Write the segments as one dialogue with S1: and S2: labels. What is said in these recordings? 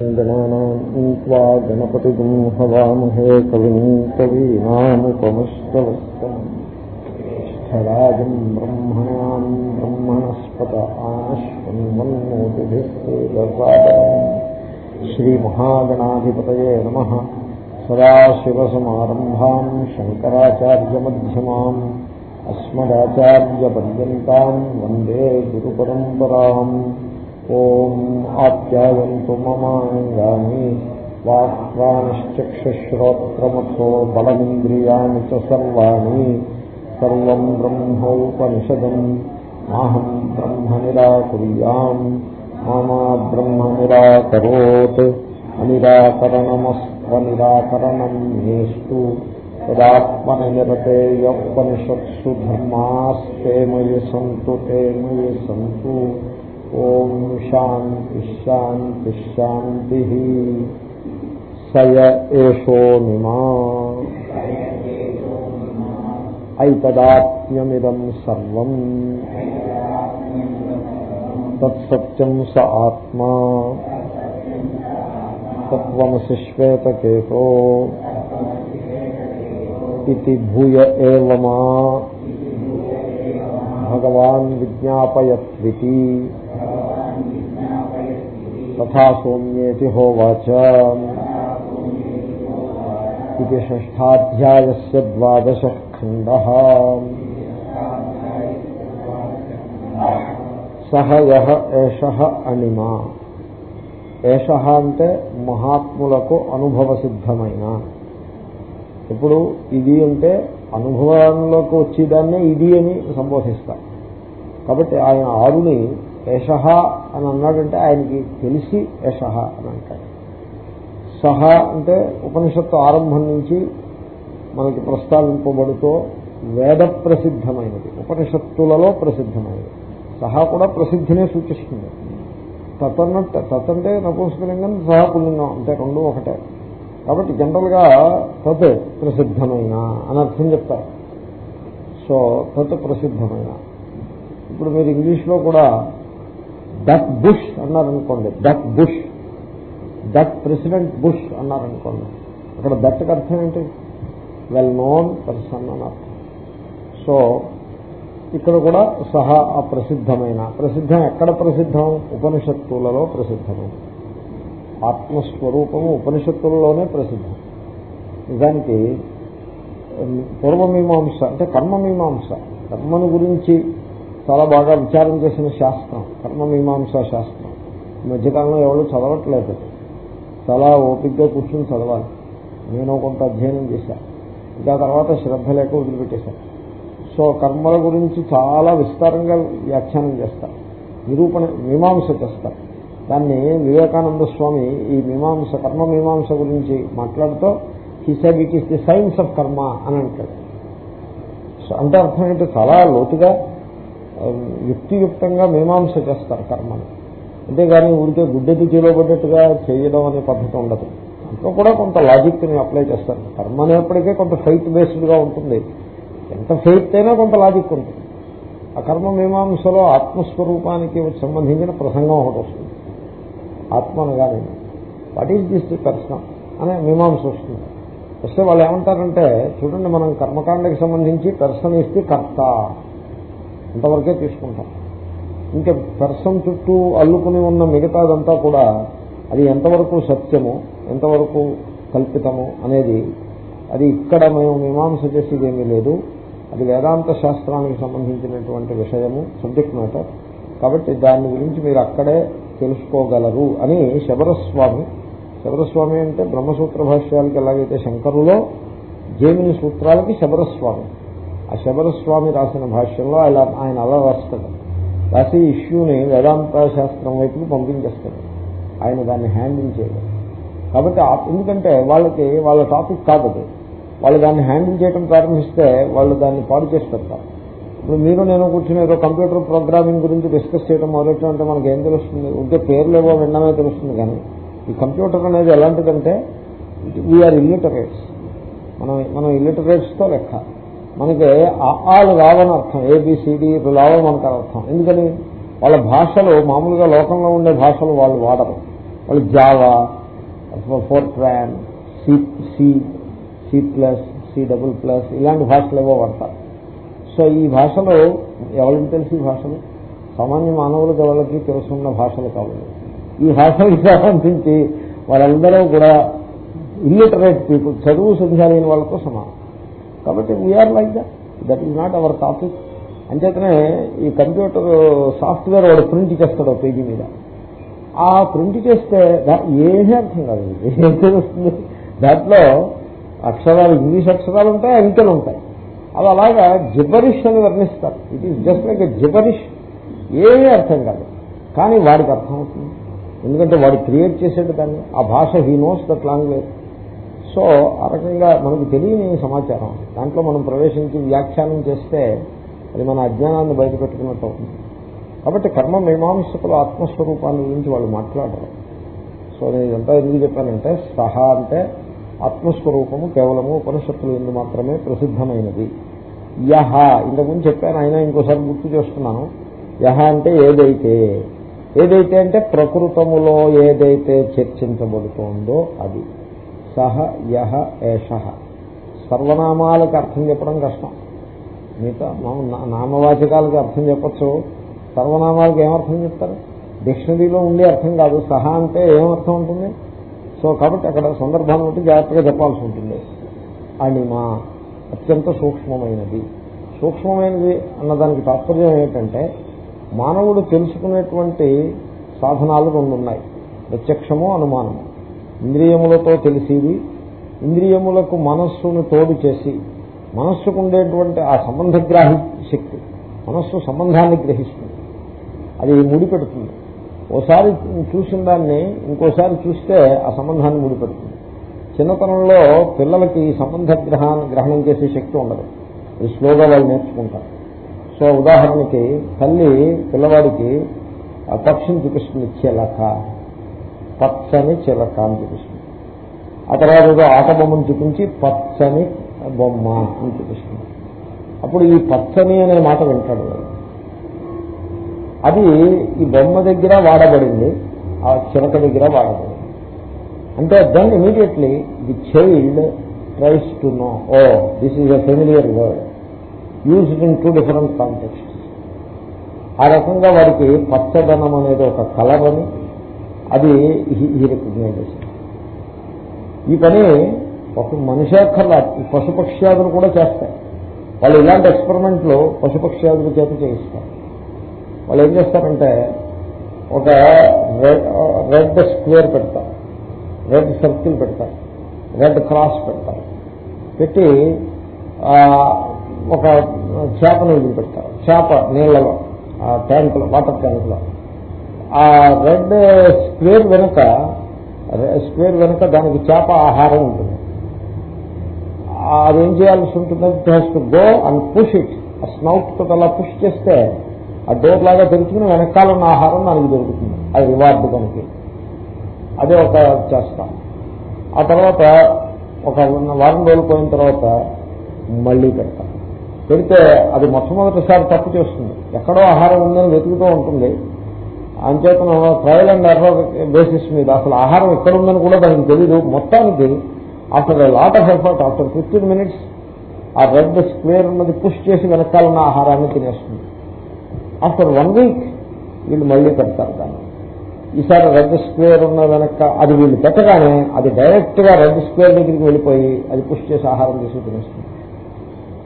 S1: गणानान्त्वा गणपतिगुं हवामहे कविम् कवीनामुपमस्तवस्तम् स्थराजम् ब्रह्मणाम् ब्रह्मणस्पत आनश्वन्वन्मोतिभिस्तेजसादनम् श्रीमहागणाधिपतये नमः सदाशिवसमारम्भाम् शङ्कराचार्यमध्यमाम् अस्मदाचार्यपर्यन्ताम् वन्दे गुरुपरम्पराम् ఓం ఆప్యాయంతు మమాంగాని వాక్వానిశ్చక్షుశ్రోత్రమథో బలమింద్రియాణి చ సర్వాణి సర్వం బ్రహ్మోపనిషదం మాహం బ్రహ్మ నిరాకుర్యాం మామా బ్రహ్మ నిరాకరోత్ అనిరాకరణమస్వనిరాకరణం నేస్తు తదాత్మని నిరతేయోపనిషత్సు ధర్మాస్తే మయి సంతు తే మయి సంతు ఓం శాంతి శాంతి శాంతి సయ ఏషోనిమా ఐతదాత్మ్యమిదం సర్వం. తత్సత్యం స ఆత్మా. తత్వమసి శ్వేతకేతో ఇది భూయ ఏమా భగవాన్ విజ్ఞాపయత్వితి. తథా సోమ్యేతి హోవాచ. ఇది షష్టాధ్యాయస్య ద్వాదశ ఖండ. సహ యహ ఏష అనిమా. ఏష అంటే మహాత్ములకు అనుభవ సిద్ధమైన ఇప్పుడు ఇది అంటే అనుభవంలోకి వచ్చేదాన్నే ఇది అని సంబోధిస్తారు. కాబట్టి ఆయన ఆరుని ఏష అని అన్నాడంటే ఆయనకి తెలిసి ఏష అని అంటాడు. సహ అంటే ఉపనిషత్తు ఆరంభం నుంచి మనకి ప్రస్తావింపబడుతూ వేద ప్రసిద్ధమైనది ఉపనిషత్తులలో ప్రసిద్ధమైనది. సహా కూడా ప్రసిద్ధినే సూచిస్తుంది. తతన్నట్టు తతంటే నపుంసకలింగం సహా పుల్లింగం అంటే రెండు ఒకటే. కాబట్టి జనరల్గా తత్ ప్రసిద్ధమైన అని అర్థం చెప్తారు. సో తత్ ప్రసిద్ధమైన. ఇప్పుడు మీరు ఇంగ్లీష్లో కూడా డక్ బుష్ అన్నారనుకోండి. Duck bush duck president Bush అన్నారనుకోండి. అక్కడ దట్కి అర్థం ఏంటి? వెల్ నోన్ పర్సన్ అని అర్థం. సో ఇక్కడ కూడా సహా ప్రసిద్ధమైన ప్రసిద్ధం ఎక్కడ ప్రసిద్ధం? ఉపనిషత్తులలో ప్రసిద్ధమైన. ఆత్మస్వరూపము ఉపనిషత్తులలోనే ప్రసిద్ధం. నిజానికి పూర్వమీమాంస అంటే కర్మమీమాంస కర్మను గురించి చాలా బాగా విచారం చేసిన శాస్త్రం కర్మమీమాంస శాస్త్రం. ఈ మధ్యకాలంలో ఎవరు చదవట్లేదు. చాలా ఓపికగా కూర్చుని చదవాలి. నేను కొంత అధ్యయనం చేశాను ఇంకా తర్వాత శ్రద్ధ లేక వదిలిపెట్టేశాను సో కర్మల గురించి చాలా విస్తారంగా వ్యాఖ్యానం చేస్తారు నిరూపణ మీమాంస చేస్తారు దాన్ని వివేకానంద స్వామి ఈ మీమాంస కర్మ మీమాంస గురించి మాట్లాడుతూ he said it is the science of karma అని అంటాడు. సో అంటే అర్థం ఏంటి చాలా లోతుగా um, యుక్తియుక్తంగా మీమాంస చేస్తారు కర్మని. అంతేగాని ఊరికే గుడ్డెది చేయబడ్డట్టుగా చేయడం అనే పద్ధతి ఉండదు. ఇంకా కూడా కొంత లాజిక్ని అప్లై చేస్తారు. కర్మ అనేప్పటికీ కొంత ఫైట్ బేస్డ్గా ఉంటుంది. ఎంత ఫెయిత్ అయినా కొంత లాజిక్ ఉంటుంది. ఆ కర్మ మీమాంసలో ఆత్మస్వరూపానికి సంబంధించిన ప్రసంగం ఒకటి వస్తుంది. ఆత్మ అనగానే వాట్ ఈజ్ దిస్ ది అనే మీమాంస వస్తుంది. వస్తే వాళ్ళు ఏమంటారంటే చూడండి మనం కర్మకాండకి సంబంధించి దర్శనం ఇస్తే కర్త. అంతవరకే తీసుకుంటాం. ఇంకా దర్శనం చుట్టూ అల్లుకుని ఉన్న మిగతాదంతా కూడా అది ఎంతవరకు సత్యము ఎంతవరకు కల్పితము అనేది అది ఇక్కడ మేము మీమాంస చేసేది ఏమీ లేదు. అది వేదాంత శాస్త్రానికి సంబంధించినటువంటి విషయము సబ్జెక్ట్ మ్యాటర్ కాబట్టి దాని గురించి మీరు అక్కడే తెలుసుకోగలరు అని శబరస్వామి శబరస్వామి అంటే బ్రహ్మసూత్ర భాష్యాలకి ఎలాగైతే శంకరులో జేమిని సూత్రాలకి శబరస్వామి. ఆ శబరస్వామి రాసిన భాష్యంలో అలా ఆయన అలా రాస్తాడు. రాసి ఇష్యూని వేదాంత శాస్త్రం వైపుకి పంపించేస్తాడు. ఆయన దాన్ని హ్యాండిల్ చేయడం. కాబట్టి ఎందుకంటే వాళ్ళకి వాళ్ళ టాపిక్ కాదు వాళ్ళు దాన్ని హ్యాండిల్ చేయడం ప్రారంభిస్తే వాళ్ళు దాన్ని పాడు చేసి పెడతారు ఇప్పుడు మీరు నేను కూర్చుని ఏదో కంప్యూటర్ ప్రోగ్రామింగ్ గురించి డిస్కస్ చేయడం మొదలెట్టడం అంటే మనకు ఏం తెలుస్తుంది? ఉంటే పేర్లు ఏవో వినడమే తెలుస్తుంది కానీ ఈ కంప్యూటర్ అనేది ఎలాంటిదంటే వీఆర్ ఇల్లిటరేట్స్ మనం మనం ఇల్లిటరేట్స్తో లెక్క. మనకి ఆలు రావని అర్థం. ఏబిసిడి రావని మనకు అర్థం. ఎందుకని? వాళ్ళ భాషలు మామూలుగా లోకంలో ఉండే భాషలు వాళ్ళు వాడరు. వాళ్ళు Java Fortran C C C plus C double plus ఇలాంటి భాషలు ఏవో వాడతారు. సో ఈ భాషలో ఎవరికి తెలిసి భాషలు? సామాన్య మానవులకు ఎవరికి తెలుసున్న భాషలు కావాలి ఈ భాషలకు సంబంధించి వాళ్ళందరూ కూడా ఇల్లిటరేట్ పీపుల్ చదువు సంధ్యాలైన వాళ్ళతో సమానం. కాబట్టి we are like that that is not our topic అంచేతనే ఈ కంప్యూటర్ సాఫ్ట్వేర్ వాడు ప్రింట్ చేస్తాడు పేజీ మీద. ఆ ప్రింట్ చేస్తే ఏమీ అర్థం కాదు. ఏం తెలుస్తుంది? దాంట్లో అక్షరాలు ఇంగ్లీష్ అక్షరాలు ఉంటాయి అంకెలు ఉంటాయి. అది అలాగా జిబరిష్ అని వర్ణిస్తారు. It is just like gibberish ఏమీ అర్థం కాదు. కానీ వాడికి అర్థం అవుతుంది. ఎందుకంటే వాడు క్రియేట్ చేసేది దాన్ని. ఆ భాష he knows that language so ఆ రకంగా మనకు తెలియని సమాచారం. దాంట్లో మనం ప్రవేశించి వ్యాఖ్యానం చేస్తే అది మన అజ్ఞానాన్ని బయటపెట్టుకున్నట్టు అవుతుంది. కాబట్టి కర్మ మీమాంసకుల ఆత్మస్వరూపాన్ని గురించి వాళ్ళు మాట్లాడరు. సో నేను ఇదంతా ఎందుకు చెప్పానంటే సహా అంటే ఆత్మస్వరూపము కేవలము ఉపనిషత్తులు ఎందు మాత్రమే ప్రసిద్ధమైనది. యహ. ఇంతకుముందు చెప్పాను అయినా ఇంకోసారి గుర్తు చేస్తున్నాను. యహ అంటే ఏదైతే ఏదైతే అంటే ప్రకృతములో ఏదైతే చర్చించబడుతోందో అది. సహ యహ ఏష. సర్వనామాలకు అర్థం చెప్పడం కష్టం. మిగతా నామవాచకాలకు నా- అర్థం చెప్పచ్చు. సర్వనామాలకు ఏమర్థం చెప్తారు? డిక్షనరీలో ఉండే అర్థం కాదు. సహా అంటే ఏమర్థం ఉంటుంది? సో కాబట్టి అక్కడ సందర్భాన్ని బట్టి జాగ్రత్తగా చెప్పాల్సి ఉంటుంది. అణిమ అత్యంత సూక్ష్మమైనది. సూక్ష్మమైనది అన్నదానికి తాత్పర్యం ఏంటంటే మానవుడు తెలుసుకునేటువంటి సాధనాలు రెండు ఉన్నాయి ప్రత్యక్షము అనుమానము. ఇంద్రియములతో తెలిసేది ఇంద్రియములకు మనస్సును తోడు చేసి మనస్సుకు ఉండేటువంటి ఆ సంబంధగ్రాహి శక్తి మనస్సు సంబంధాన్ని గ్రహిస్తుంది. అది ముడిపెడుతుంది. ఓసారి చూసిన దాన్ని ఇంకోసారి చూస్తే ఆ సంబంధాన్ని ముడిపెడుతుంది. చిన్నతనంలో పిల్లలకి సంబంధ గ్రహాన్ని గ్రహణం చేసే శక్తి ఉండదు. ఇది స్లోగా వాళ్ళు నేర్చుకుంటారు. సో ఉదాహరణకి తల్లి పిల్లవాడికి ఆ పక్షిని చూపిస్తుంది చిలక. పచ్చని చిలక అని చూపిస్తుంది. ఆ తర్వాత ఏదో ఆట బొమ్మను చూపించి పచ్చని బొమ్మ అని చూపిస్తుంది. అప్పుడు ఈ పచ్చని అనే మాట వింటాడు అది ఈ బొమ్మ దగ్గర వాడబడింది ఆ చిలక దగ్గర వాడబడింది. అంటే then immediately the child tries to know oh this is a familiar word used in two different context ఆ రకంగా వారికి పచ్చదనం అనేది ఒక కలర్ అని అది ఈ రికగ్నైజ్ ఈ పని ఒక మనిషి అక్కర్లా ఈ పశుపక్ష్యాదులు కూడా చేస్తాయి. వాళ్ళు ఇలాంటి ఎక్స్పెరిమెంట్లు పశుపక్ష్యాదుల చేత చేయిస్తారు. వాళ్ళు ఏం చేస్తారంటే ఒక రెడ్ రెడ్ స్క్వేర్ పెడతారు. రెడ్ సర్కిల్ పెడతారు. రెడ్ క్రాస్ పెడతారు. పెట్టి ఒక చేపను వదిలి పెడతారు చేప నీళ్ళలో ఆ ట్యాంకులో వాటర్ ట్యాంకులో. ఆ రెడ్ స్క్వేర్ వెనుక స్క్వేర్ వెనుక దానికి చేప ఆహారం ఉంటుంది. ఆ, అదేం చేయాల్సి ఉంటుందంటే has to go and push it ఆ స్నౌట్తో అలా పుష్ చేస్తే ఆ డోర్ లాగా తెరుచుకుని వెనకాల ఉన్న ఆహారం దానికి దొరుకుతుంది. అది రివార్డు దానికి. అదే ఒక చేస్తాం. ఆ తర్వాత ఒక వారం రోజులు పోయిన తర్వాత మళ్ళీ పెడతాం. పెడితే అది మొట్టమొదటిసారి తప్పు చేస్తుంది. ఎక్కడో ఆహారం ఉందని వెతుకుతూ ఉంటుంది. అంచేతన ట్రయల్ అండ్ ఎర్రర్ బేసిస్ మీద అసలు ఆహారం ఎక్కడ ఉందని కూడా దానికి తెలియదు మొత్తానికి after lot of effort after fifteen minutes ఆ రెడ్ స్క్వేర్ ఉన్నది పుష్ చేసి వెనకాలన్న ఆహారాన్ని తినేస్తుంది. ఆఫ్టర్ వన్ వీక్ వీళ్ళు మళ్ళీ పెడతారు దాన్ని. ఈసారి రెడ్ స్క్వేర్ ఉన్న వెనక అది వీళ్ళు పెట్టగానే అది డైరెక్ట్గా రెడ్ స్క్వేర్ దగ్గరికి వెళ్ళిపోయి అది పుష్ చేసి ఆహారం తీసి తినేస్తుంది.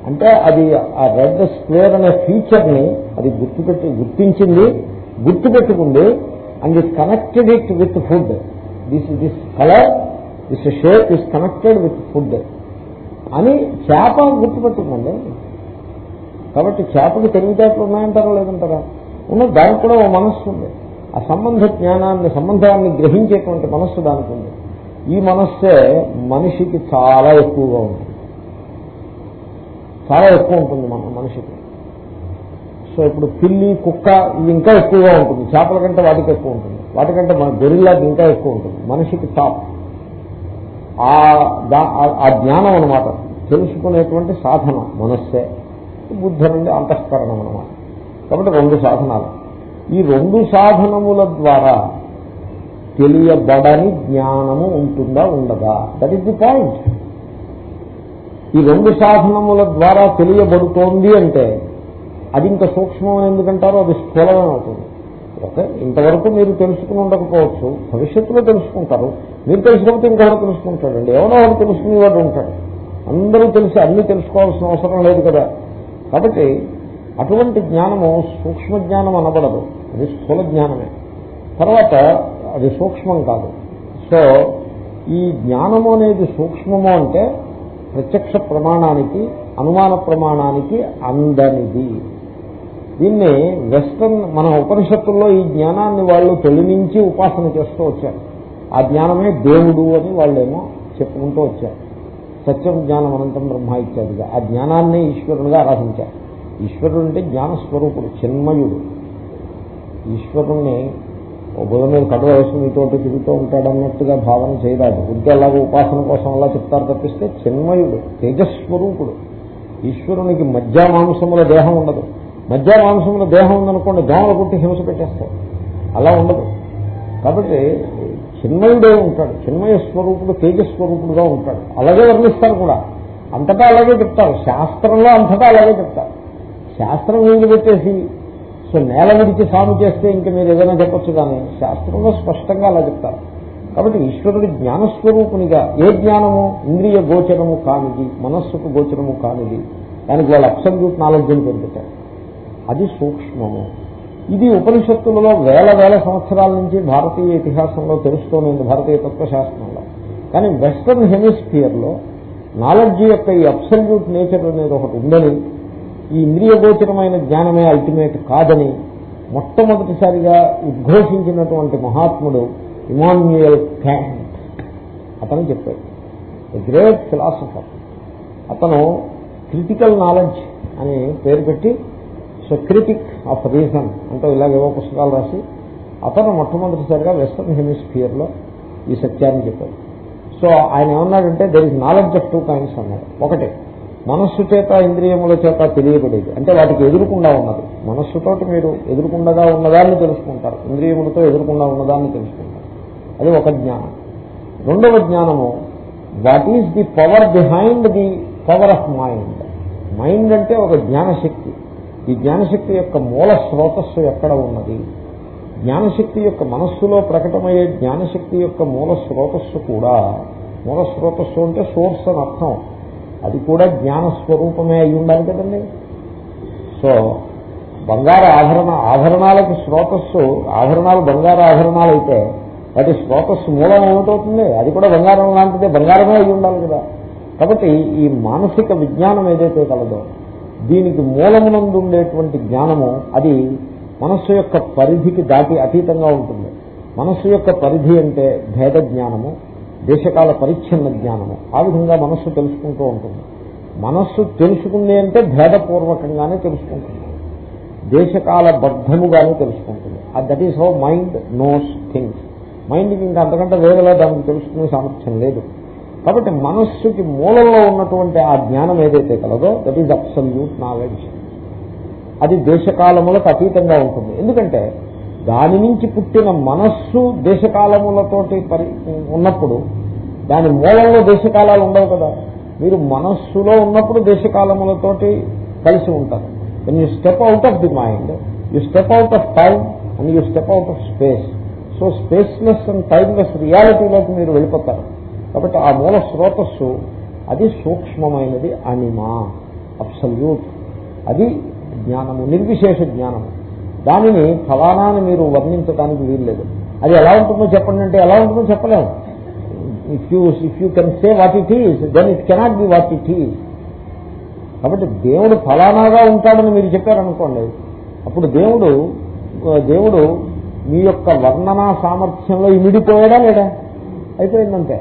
S1: అంటే అది ఆ రెడ్ స్క్వేర్ అనే ఫీచర్ని అది గుర్తుపెట్టి గుర్తించింది గుర్తుపెట్టుకుంది and it connected it with food. This this colour this shape is connected with food. అని చేప గుర్తుపెట్టుకోండి కాబట్టి చేపకి తెలివితేటలు ఉన్నాయంటారా లేదంటారా? ఉన్న దానికి కూడా ఓ మనస్సు ఉంది. ఆ సంబంధ జ్ఞానాన్ని సంబంధాన్ని గ్రహించేటువంటి మనస్సు దానికి ఉంది. ఈ మనస్సే మనిషికి చాలా ఎక్కువగా ఉంటుంది. చాలా ఎక్కువ ఉంటుంది మన మనిషికి. సో ఇప్పుడు పిల్లి కుక్క ఇవి ఇంకా ఎక్కువగా ఉంటుంది. చేపల కంటే వాటికి ఎక్కువ ఉంటుంది. వాటికంటే మన గొరిల్లాకి ఇంకా ఎక్కువ ఉంటుంది. మనిషికి టాప్. ఆ జ్ఞానం అనమాట తెలుసుకునేటువంటి సాధన మనస్సే. బుద్ధి నుండి అంతఃకరణం అనమాట కాబట్టి రెండు సాధనాలు. ఈ రెండు సాధనముల ద్వారా తెలియబడని జ్ఞానము ఉంటుందా ఉండదా? దట్ ఈస్ ది పాయింట్ ఈ రెండు సాధనముల ద్వారా తెలియబడుతోంది అంటే అది ఇంకా సూక్ష్మం ఎందుకంటారో? అది స్థూలమే అవుతుంది. ఓకే ఇంతవరకు మీరు తెలుసుకుని ఉండకపోవచ్చు. భవిష్యత్తులో తెలుసుకుంటారు. మీరు తెలుసుకోకపోతే ఇంకొకరు తెలుసుకుంటాడండి ఎవరో ఒకరు తెలుసుకునేవాడు ఉంటాడు. అందరూ తెలిసి అన్ని తెలుసుకోవాల్సిన అవసరం లేదు కదా. కాబట్టి అటువంటి జ్ఞానము సూక్ష్మ జ్ఞానం అనబడదు. అది స్థూల జ్ఞానమే. తర్వాత అది సూక్ష్మం కాదు. సో ఈ జ్ఞానము అనేది సూక్ష్మము అంటే ప్రత్యక్ష ప్రమాణానికి అనుమాన ప్రమాణానికి అందనిది. దీన్ని వెస్టర్న్ మన ఉపనిషత్తుల్లో ఈ జ్ఞానాన్ని వాళ్ళు తొలిమించి ఉపాసన చేస్తూ వచ్చారు. ఆ జ్ఞానమే దేవుడు అని వాళ్ళేమో చెప్పుకుంటూ వచ్చారు. సత్యం జ్ఞానం అనంతం బ్రహ్మ ఇత్యాదిగా. ఆ జ్ఞానాన్ని ఈశ్వరునిగా ఆరాధించారు. ఈశ్వరుడు అంటే జ్ఞానస్వరూపుడు చిన్మయుడు. ఈశ్వరుణ్ణి ఓ బుధ మీద కడువ వేసి మీతో తిరుగుతూ ఉంటాడన్నట్టుగా భావన చేయరాదు. బుద్ధి అలాగే ఉపాసన కోసం అలా చెప్తారు తప్పిస్తే చిన్మయుడు తేజస్వరూపుడు. ఈశ్వరునికి మధ్య మాంసముల దేహం ఉండదు. మధ్య మాంసముల దేహం ఉందనుకోండి దోమలు పుట్టి హింస పెట్టేస్తాడు అలా ఉండదు. కాబట్టి చిన్మయుడే ఉంటాడు. చిన్మయ స్వరూపుడు తేజస్వరూపుడుగా ఉంటాడు. అలాగే వర్ణిస్తారు కూడా. అంతటా అలాగే చెప్తారు. శాస్త్రంలో అంతటా అలాగే చెప్తారు. శాస్త్రం వీలు పెట్టేసి? సో నేల విడిచి సాము చేస్తే ఇంక మీరు ఏదైనా చెప్పొచ్చు కానీ శాస్త్రంలో స్పష్టంగా అలా చెప్తారు. కాబట్టి ఈశ్వరుడి జ్ఞానస్వరూపునిగా ఏ జ్ఞానము? ఇంద్రియ గోచరము కానిది మనస్సుకు గోచరము కానిది. దానికి వాళ్ళు అబ్సల్యూట్ నాలెడ్జ్ అని పేరు అది సూక్ష్మము. ఇది ఉపనిషత్తులలో వేల వేల సంవత్సరాల నుంచి భారతీయ ఇతిహాసంలో తెలుస్తూనే భారతీయ తత్వశాస్త్రంలో. కానీ వెస్టర్న్ హెమిస్ఫియర్లో నాలెడ్జ్ యొక్క ఈ అబ్సల్యూట్ నేచర్ అనేది ఒకటి ఉందని ఈ ఇంద్రియ గోచరమైన జ్ఞానమే అల్టిమేట్ కాదని మొట్టమొదటిసారిగా ఉద్ఘోషించినటువంటి మహాత్ముడు ఇమాన్యుయల్ క్యాంట్ అతను చెప్పాడు. గ్రేట్ ఫిలాసఫర్ అతను క్రిటికల్ నాలెడ్జ్ అని పేరు పెట్టి సో క్రిటిక్ ఆఫ్ రీజన్ అంటూ ఇలాగేవో పుస్తకాలు రాసి అతను మొట్టమొదటిసారిగా వెస్టర్న్ హెమిస్ఫియర్లో ఈ సత్యాన్ని చెప్పాడు. సో ఆయన ఏమన్నాడంటే there is knowledge of two kinds అన్నాడు. ఒకటి మనస్సు చేత ఇంద్రియముల చేత తెలియబడేది. అంటే వాటికి ఎదురుకుండా ఉన్నది. మనస్సుతోటి మీరు ఎదురుకుండగా ఉన్నదాన్ని తెలుసుకుంటారు. ఇంద్రియములతో ఎదురుకుండా ఉన్నదాన్ని తెలుసుకుంటారు. అది ఒక జ్ఞానం. రెండవ జ్ఞానము what is the power behind the power of mind mind అంటే ఒక జ్ఞానశక్తి. ఈ జ్ఞానశక్తి యొక్క మూల స్రోతస్సు ఎక్కడ ఉన్నది? జ్ఞానశక్తి యొక్క మనస్సులో ప్రకటమయ్యే జ్ఞానశక్తి యొక్క మూల స్రోతస్సు కూడా మూల స్రోతస్సు అంటే సోర్స్ అని అర్థం. అది కూడా జ్ఞాన స్వరూపమే అయి ఉండాలి కదండి. సో బంగారు ఆభరణ ఆభరణాలకి స్రోతస్సు ఆభరణాలు బంగారు ఆభరణాలు అయితే వాటి స్రోతస్సు మూలం ఏమిటవుతుంది? అది కూడా బంగారం లాంటిదే బంగారమే అయి ఉండాలి కదా. కాబట్టి ఈ మానసిక విజ్ఞానం ఏదైతే కలదో దీనికి మూలమునందు ఉండేటువంటి జ్ఞానము అది మనస్సు యొక్క పరిధికి దాటి అతీతంగా ఉంటుంది. మనస్సు యొక్క పరిధి అంటే భేద జ్ఞానము దేశకాల పరిచ్ఛిన్న జ్ఞానము. ఆ విధంగా మనస్సు తెలుసుకుంటూ ఉంటుంది. మనస్సు తెలుసుకుంది అంటే భేదపూర్వకంగానే తెలుసుకుంటుంది. దేశకాల బద్ధముగానే తెలుసుకుంటుంది. That is how mind knows things మైండ్కి ఇంకా అంతకంటే వేరేలా దానికి తెలుసుకునే సామర్థ్యం లేదు. కాబట్టి మనస్సుకి మూలంలో ఉన్నటువంటి ఆ జ్ఞానం ఏదైతే కలదో దట్ ఈజ్ అబ్సల్యూట్ నాలెడ్జ్ అది దేశకాలములకు అతీతంగా ఉంటుంది. ఎందుకంటే దాని నుంచి పుట్టిన మనస్సు దేశకాలములతోటి పరి ఉన్నప్పుడు దాని మూలంలో దేశకాలాలు ఉండవు కదా. మీరు మనస్సులో ఉన్నప్పుడు దేశకాలములతోటి కలిసి ఉంటారు. And you step out of the mind you step out of time and you step out of space so spaceless and timeless రియాలిటీలోకి మీరు వెళ్ళిపోతారు. కాబట్టి ఆ మూల స్రోతస్సు అది సూక్ష్మమైనది అనిమా. అబ్సల్యూట్ అది జ్ఞానము నిర్విశేష జ్ఞానము. దానిని ఫలానాన్ని మీరు వర్ణించడానికి వీల్లేదు. అది ఎలా ఉంటుందో చెప్పండి అంటే ఎలా ఉంటుందో చెప్పలేము if you if you can say what it is then it cannot be what it is కాబట్టి దేవుడు ఫలానాగా ఉంటాడని మీరు చెప్పారనుకోండి అప్పుడు దేవుడు దేవుడు మీ యొక్క వర్ణనా సామర్థ్యంలో ఇమిడిపోయాడా లేడా అయిపోయిందంటే.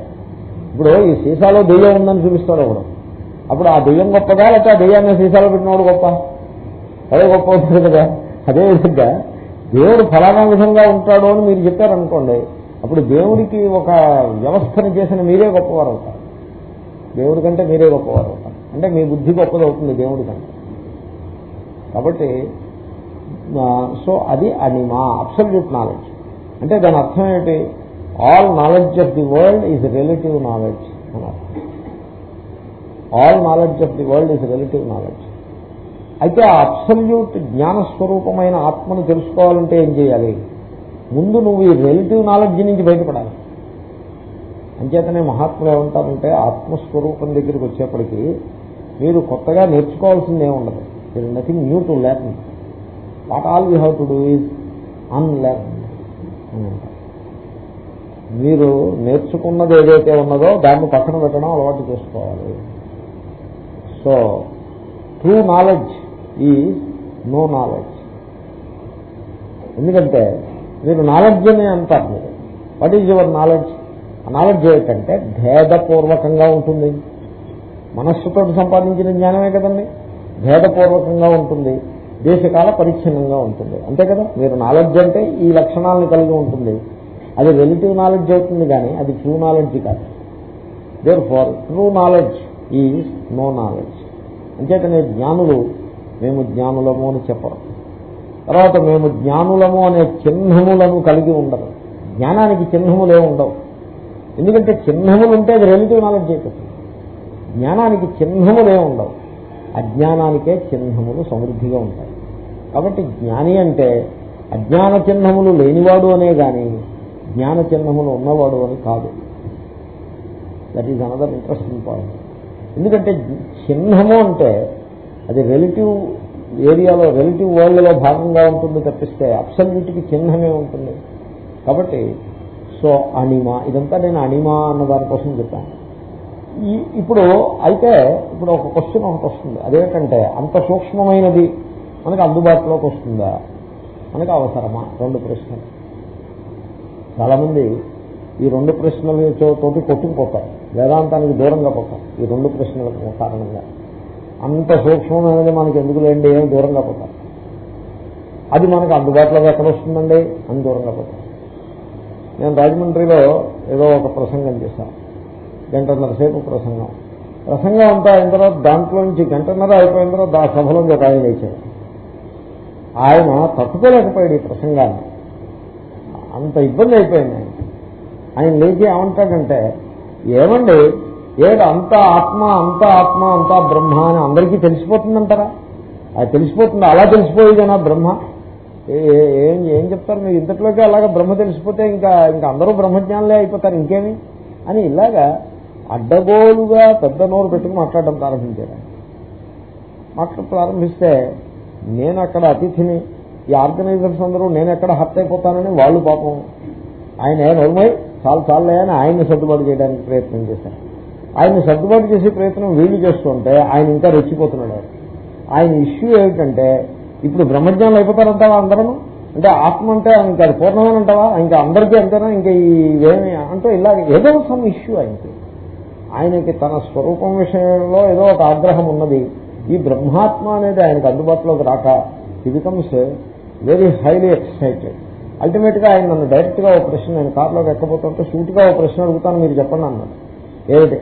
S1: ఇప్పుడు ఈ సీసాలో దెయ్యం ఉందని చూపిస్తాడు ఒకడు అప్పుడు ఆ దెయ్యం గొప్పదా లేకపోతే ఆ దెయ్యాన్ని సీసాలో పెట్టినవాడు గొప్ప? అదే గొప్ప అవుతుంది కదా. అదేవిధంగా దేవుడు ఫలానా విధంగా ఉంటాడు అని మీరు చెప్పారనుకోండి అప్పుడు దేవుడికి ఒక వ్యవస్థను చేసిన మీరే గొప్పవారు అవుతారు. దేవుడి కంటే మీరే గొప్పవారు అవుతారు. అంటే మీ బుద్ధి గొప్పదవుతుంది దేవుడి కంటే. కాబట్టి సో అది అనిమా అబ్సల్యూట్ నాలెడ్జ్ అంటే దాని అర్థం ఏంటి all knowledge of the world is relative knowledge అన్నారు. All knowledge of the world is relative knowledge అయితే ఆ అబ్సల్యూట్ జ్ఞానస్వరూపమైన ఆత్మను తెలుసుకోవాలంటే ఏం చేయాలి? ముందు నువ్వు ఈ రిలేటివ్ నాలెడ్జ్ నుంచి బయటపడాలి. అంచేతనే మహాత్ములు ఏమంటారంటే ఆత్మస్వరూపం దగ్గరికి వచ్చేప్పటికీ మీరు కొత్తగా నేర్చుకోవాల్సింది ఉండదు. There nothing new to learn what all you have to do is unlearn మీరు నేర్చుకున్నది ఏదైతే ఉన్నదో దాన్ని పక్కన పెట్టడం అలవాటు చేసుకోవాలి. సో ట్రూ నాలెడ్జ్ ఈ నో నాలెడ్జ్ ఎందుకంటే మీరు నాలెడ్జ్ అని అంటారు మీరు. What is your knowledge knowledge ఏంటంటే భేదపూర్వకంగా ఉంటుంది. మనస్సుతో సంపాదించిన జ్ఞానమే కదండి. భేదపూర్వకంగా ఉంటుంది. దేశకాల పరిచ్ఛిన్నంగా ఉంటుంది. అంతే కదా? మీరు నాలెడ్జ్ అంటే ఈ లక్షణాలను కలిగి ఉంటుంది. అది రిలేటివ్ నాలెడ్జ్ అవుతుంది కానీ అది ట్రూ నాలెడ్జ్ కాదు. Therefore true knowledge is no knowledge అంచేతనే జ్ఞానులు మేము జ్ఞానులము అని చెప్పరు. తర్వాత మేము జ్ఞానులము అనే చిహ్నములను కలిగి ఉండరు. జ్ఞానానికి చిహ్నములే ఉండవు. ఎందుకంటే చిహ్నములు ఉంటే అది రిలేటివ్ నాలెడ్జ్ అయిపోతుంది. జ్ఞానానికి చిహ్నములే ఉండవు. అజ్ఞానానికే చిహ్నములు సమృద్ధిగా ఉంటాయి. కాబట్టి జ్ఞాని అంటే అజ్ఞాన చిహ్నములు లేనివాడు అనే గాని జ్ఞాన చిహ్నములు ఉన్నవాడు అని కాదు. That is another interesting point ఎందుకంటే చిహ్నము అంటే అది రిలేటివ్ ఏరియాలో రిలేటివ్ వరల్డ్లో భాగంగా ఉంటుంది తప్పిస్తే అబ్సల్యూట్కి చిహ్నమే ఉంటుంది. కాబట్టి సో అనిమా ఇదంతా నేను అనిమా అన్న దానికోసం చెప్పాను. ఈ ఇప్పుడు అయితే ఇప్పుడు ఒక క్వశ్చన్ ఒకటి వస్తుంది. అదేంటంటే అంత సూక్ష్మమైనది మనకు అందుబాటులోకి వస్తుందా? మనకు అవసరమా? రెండు ప్రశ్నలు. చాలామంది ఈ రెండు ప్రశ్నల కొట్టుకుపోతారు వేదాంతానికి దూరంగా పోతారు. ఈ రెండు ప్రశ్నలకు కారణంగా. అంత సూక్ష్మమైనది మనకి ఎందుకు లేండి? ఏమి దూరంగా పోతాం. అది మనకు అందుబాటులోకి ఎక్కడ వస్తుందండి? అని దూరంగా పోతాం. నేను రాజమండ్రిలో ఏదో ఒక ప్రసంగం చేశాను. గంటన్నర సేపు ప్రసంగం. ప్రసంగం అంతా అయిన తర్వాత దాంట్లో నుంచి గంటన్నర అయిపోయిన తర్వాత ఆ సభలో ఒక ఆయన వేశాడు. ఆయన తట్టుకోలేకపోయాడు ఈ ప్రసంగాన్ని. అంత ఇబ్బంది అయిపోయింది ఆయన ఆయన లేచి ఏమంటాడంటే ఏమండి ఏడు అంతా ఆత్మ అంతా ఆత్మ అంతా బ్రహ్మ అని అందరికీ తెలిసిపోతుందంటారా? అది తెలిసిపోతుంది అలా తెలిసిపోయేదేనా బ్రహ్మ? ఏం ఏం చెప్తారు? మీరు ఇంతట్లోకి అలాగా బ్రహ్మ తెలిసిపోతే ఇంకా ఇంకా అందరూ బ్రహ్మజ్ఞానులే అయిపోతారు ఇంకేమి? అని ఇలాగా అడ్డగోలుగా పెద్ద నోరు పెట్టుకుని మాట్లాడడం ప్రారంభించారు. మాట్లాడ ప్రారంభిస్తే నేను అక్కడ అతిథిని ఈ ఆర్గనైజర్స్ అందరూ నేను ఎక్కడ హర్ట్ అయిపోతానని వాళ్ళు పాపం. ఆయన నోర్మై చాలు చాలే అని ఆయన్ని సర్దుబాటు చేయడానికి ప్రయత్నం చేశారు. ఆయన్ని సర్దుబాటు చేసే ప్రయత్నం వీళ్ళు చేస్తుంటే ఆయన ఇంకా రెచ్చిపోతున్నాడు ఆయన. ఇష్యూ ఏమిటంటే ఇప్పుడు బ్రహ్మజ్ఞానం అయిపోతారంటావా అందరూ? అంటే ఆత్మ అంటే ఇంకా అది పూర్ణమైన అంటావా? ఇంకా అందరికీ అంతేనా? ఇంకా ఇవేమి అంటే ఇలా ఏదో సమ్ ఇష్యూ ఆయనకి. ఆయనకి తన స్వరూపం విషయంలో ఏదో ఒక ఆగ్రహం ఉన్నది. ఈ బ్రహ్మాత్మ అనేది ఆయనకు అందుబాటులోకి రాక ఈ బికమ్స్ వెరీ హైలీ ఎక్సైటెడ్ అల్టిమేట్గా ఆయన నన్ను డైరెక్ట్గా ఒక ప్రశ్న నేను కార్లోకి ఎక్కబోతుంటే సూటిగా ఒక ప్రశ్న అడుగుతాను మీరు చెప్పండి అన్నాడు. ఏమిటి?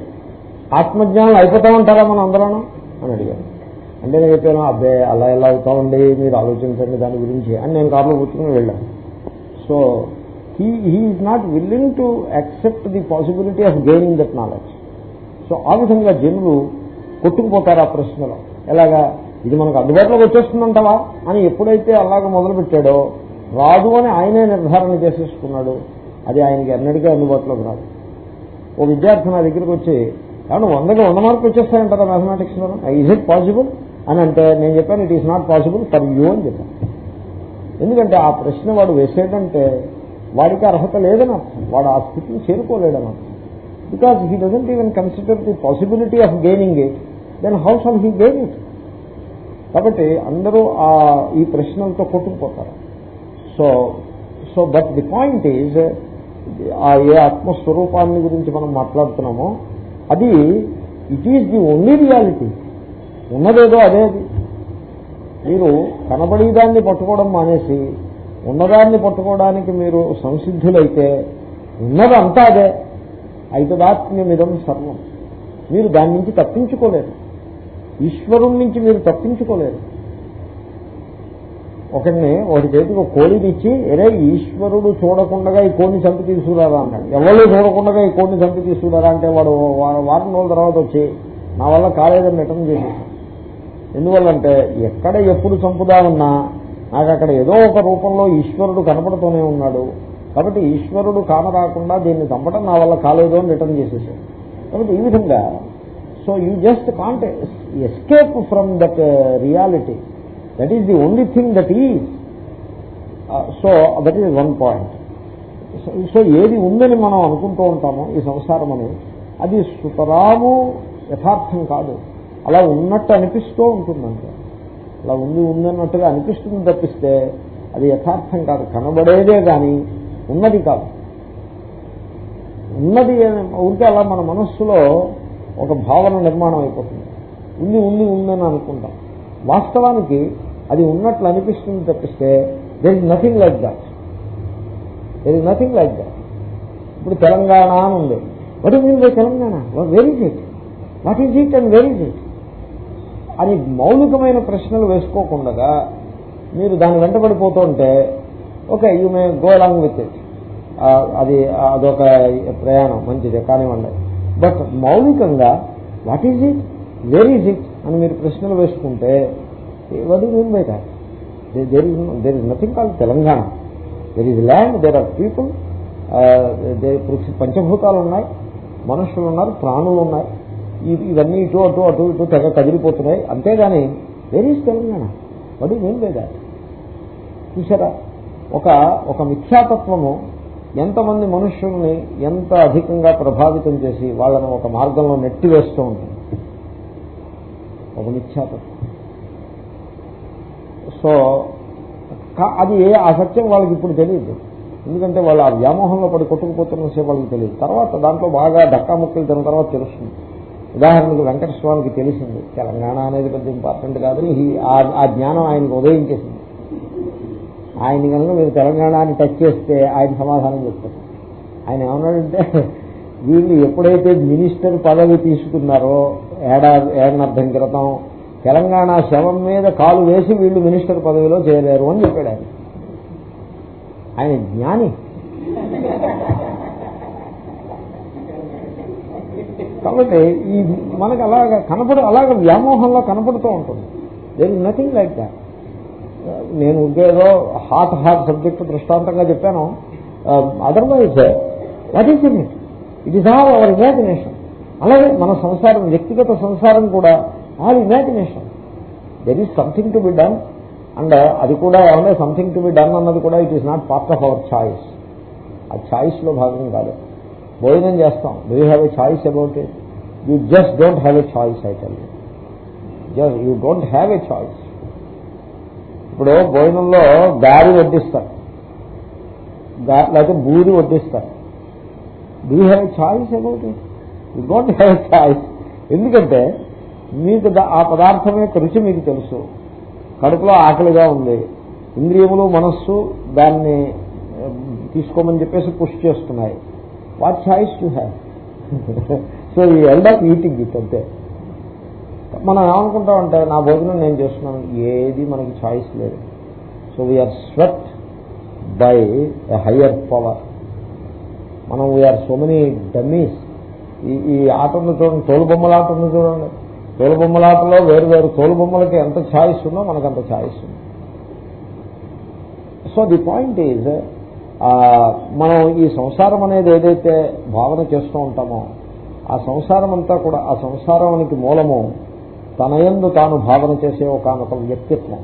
S1: ఆత్మజ్ఞానం అయిపోతామంటారా మనం అందరం అని అడిగాను అంటే నేను చెప్పాను అబ్బే అలా ఎలా అవుతామండి? మీరు ఆలోచించండి దాని గురించి అని నేను కారులో కూర్చుని వెళ్ళాను. So he he is not willing to accept the possibility of gaining that knowledge so ఆ విధంగా జనులు కొట్టుకుపోతారు ఆ ప్రశ్నలో. ఎలాగా? ఇది మనకు అందుబాటులోకి వచ్చేస్తుందంటవా? అని ఎప్పుడైతే అలాగ మొదలుపెట్టాడో రాదు అని ఆయనే నిర్ధారణ చేసేసుకున్నాడు. అది ఆయనకి ఎన్నడికే అందుబాటులోకి రాదు. ఓ విద్యార్థి నా దగ్గరికి వచ్చి కానీ వందకి వంద మార్కులు వచ్చేస్తాయంటారా మ్యాథమెటిక్స్లో? ఈజ్ ఇట్ పాసిబుల్ అని అంటే నేను చెప్పాను it is not possible for you అని చెప్పాను. ఎందుకంటే ఆ ప్రశ్న వాడు వేసేటంటే వాడికి అర్హత లేదని అర్థం. వాడు ఆ స్థితిని చేరుకోలేడని అర్థం. Because he doesn't even consider the possibility of gaining it then how shall he gain it కాబట్టి అందరూ ఆ ఈ ప్రశ్నలతో కొట్టుకుపోతారు. So so but the point is ఆ ఏ ఆత్మస్వరూపాన్ని గురించి మనం మాట్లాడుతున్నామో అది it is the only reality ఉన్నదేదో అదే అది. మీరు కనబడేదాన్ని పట్టుకోవడం మానేసి ఉన్నదాన్ని పట్టుకోవడానికి మీరు సంసిద్ధులైతే ఉన్నదంతా అదే. ఐతదాత్మ్యమిదం సర్వం. మీరు దాని నుంచి తప్పించుకోలేరు. ఈశ్వరుణ్ణి నుంచి మీరు తప్పించుకోలేరు. ఒకరిని ఒకటి చేతికి ఒక కోడిని ఇచ్చి ఎరే ఈశ్వరుడు చూడకుండా ఈ కోడిని చంపి తీసుకురారా అన్నాడు ఎవరు చూడకుండా ఈ కోడిని చంపి తీసుకురారా అంటే వాడు వారం రోజుల తర్వాత వచ్చి నా వల్ల కాలేదని రిటర్న్ చేసేసాడు ఎందువల్లంటే ఎక్కడ ఎప్పుడు చంపుదామన్నా నాకు అక్కడ ఏదో ఒక రూపంలో ఈశ్వరుడు కనపడుతూనే ఉన్నాడు. కాబట్టి ఈశ్వరుడు కానరాకుండా దీన్ని చంపడం నా వల్ల కాలేదు అని రిటర్న్ చేసేసాడు కాబట్టి ఈ విధంగా so you just can't escape from that reality that is the only thing that is so that is one point so ఏది ఉందని మనం అనుకుంటూ ఉంటామో ఈ సంసారం అని అది సుతరాము యథార్థం కాదు. అలా ఉన్నట్టు అనిపిస్తూ ఉంటుందంటే. అలా ఉంది ఉందన్నట్టుగా అనిపిస్తుంది తప్పిస్తే అది యథార్థం కాదు. కనబడేదే కానీ ఉన్నది కాదు. ఉన్నది ఉంటే అలా మన మనస్సులో ఒక భావన నిర్మాణం అయిపోతుంది. ఉంది ఉంది ఉందని అనుకుంటాం. వాస్తవానికి అది ఉన్నట్లు అనిపిస్తుంది తప్పిస్తే there is nothing like that there is nothing like that ఇప్పుడు తెలంగాణ అని ఉంది. What is mean by Telangana? Where is it what is it and where is it అని మౌలికమైన ప్రశ్నలు వేసుకోకుండా మీరు దాని వెంటబడిపోతుంటే okay you may go along with it అది అదొక ప్రయాణం మంచిదే కానివ్వండి. బట్ మౌలికంగా what is it where is it అని మీరు ప్రశ్నలు వేసుకుంటే what you mean by that there is there is nothing call Telangana there is land there are people పంచభూతాలు ఉన్నాయి మనుషులు ఉన్నారు ప్రాణులు ఉన్నాయి ఇవన్నీ ఇటు అటు అటు ఇటు తెగ కదిలిపోతున్నాయి. అంతేగాని very is Telangana what you mean by that చూసారా ఒక ఒక మిథ్యాతత్వము ఎంతమంది మనుష్యుల్ని ఎంత అధికంగా ప్రభావితం చేసి వాళ్ళను ఒక మార్గంలో నెట్టివేస్తూ ఉంటుంది. ఒక మిథ్యాతత్వం. సో అది ఏ ఆ సత్యం వాళ్ళకి ఇప్పుడు తెలియదు. ఎందుకంటే వాళ్ళు ఆ వ్యామోహంలో పడి కొట్టుకుపోతున్న సేపు వాళ్ళకి తెలియదు. తర్వాత దాంట్లో బాగా డక్కా ముక్కలు తిన్న తర్వాత తెలుస్తుంది. ఉదాహరణకు వెంకటస్వామికి తెలిసింది తెలంగాణ అనేది పెద్ద ఇంపార్టెంట్ కాదని ఆ- జ్ఞానం ఆయనకు ఉదయించేసింది. ఆయన కనుక మీరు తెలంగాణని టచ్ చేస్తే ఆయన సమాధానం చెప్తారు. ఆయన ఏమన్నాడంటే వీళ్ళు ఎప్పుడైతే మినిస్టర్ పదవి తీసుకున్నారో ఏడాది ఏడనర్థం క్రితం తెలంగాణ శవం మీద కాలు వేసి వీళ్ళు మినిస్టర్ పదవిలో చేరారు అని చెప్పాడు ఆయన. ఆయన జ్ఞాని. కాబట్టి ఈ మనకు అలాగ కనపడు అలాగ వ్యామోహంలో కనపడుతూ ఉంటుంది. There is nothing like that నేను ఏదో హాట్ హాట్ సబ్జెక్ట్ దృష్టాంతంగా చెప్పాను. Otherwise what is it it is all our imagination అలాగే మన సంసారం వ్యక్తిగత సంసారం కూడా all imagination. There is something to be done and అది కూడా ఏమన్నా సంథింగ్ టు బి డన్ అన్నది కూడా it is not part of our choice ఆ ఛాయిస్లో భాగం కాదు. భోజనం చేస్తాం. Do you have a choice about it you just don't have a choice అయితే just you don't have a choice ఇప్పుడు భోజనంలో గారి వడ్డిస్తారు. లేకపోతే బూరి వడ్డిస్తారు. Do have a choice about it you don't have a choice ఎందుకంటే మీకు ఆ పదార్థం యొక్క రుచి మీకు తెలుసు. కడుపులో ఆకలిగా ఉంది. ఇంద్రియములు మనస్సు దాన్ని తీసుకోమని చెప్పేసి పుష్ చేస్తున్నాయి. What choice to have so ఈ ఎండ్ ఆఫ్ ఈటింగ్ ఇట్ అంతే. మనం ఏమనుకుంటామంటే నా భోజనం నేను చేస్తున్నాను. ఏది మనకి ఛాయిస్ లేదు. So we are swept by a higher power మనం we are so many dummies ఈ ఈ చూడండి తోలు బొమ్మల ఉంది చూడండి. తోలుబొమ్మలాటలో వేరు వేరు తోలు బొమ్మలకి ఎంత ఛాయిస్ ఉందో మనకు అంత ఛాయిస్ ఉంది. సో ది పాయింట్ ఈజ్ మనం ఈ సంసారం అనేది ఏదైతే భావన చేస్తూ ఉంటామో ఆ సంసారం అంతా కూడా ఆ సంసారానికి మూలము తన యందు తాను భావన చేసే ఒకనొక వ్యక్తిత్వం.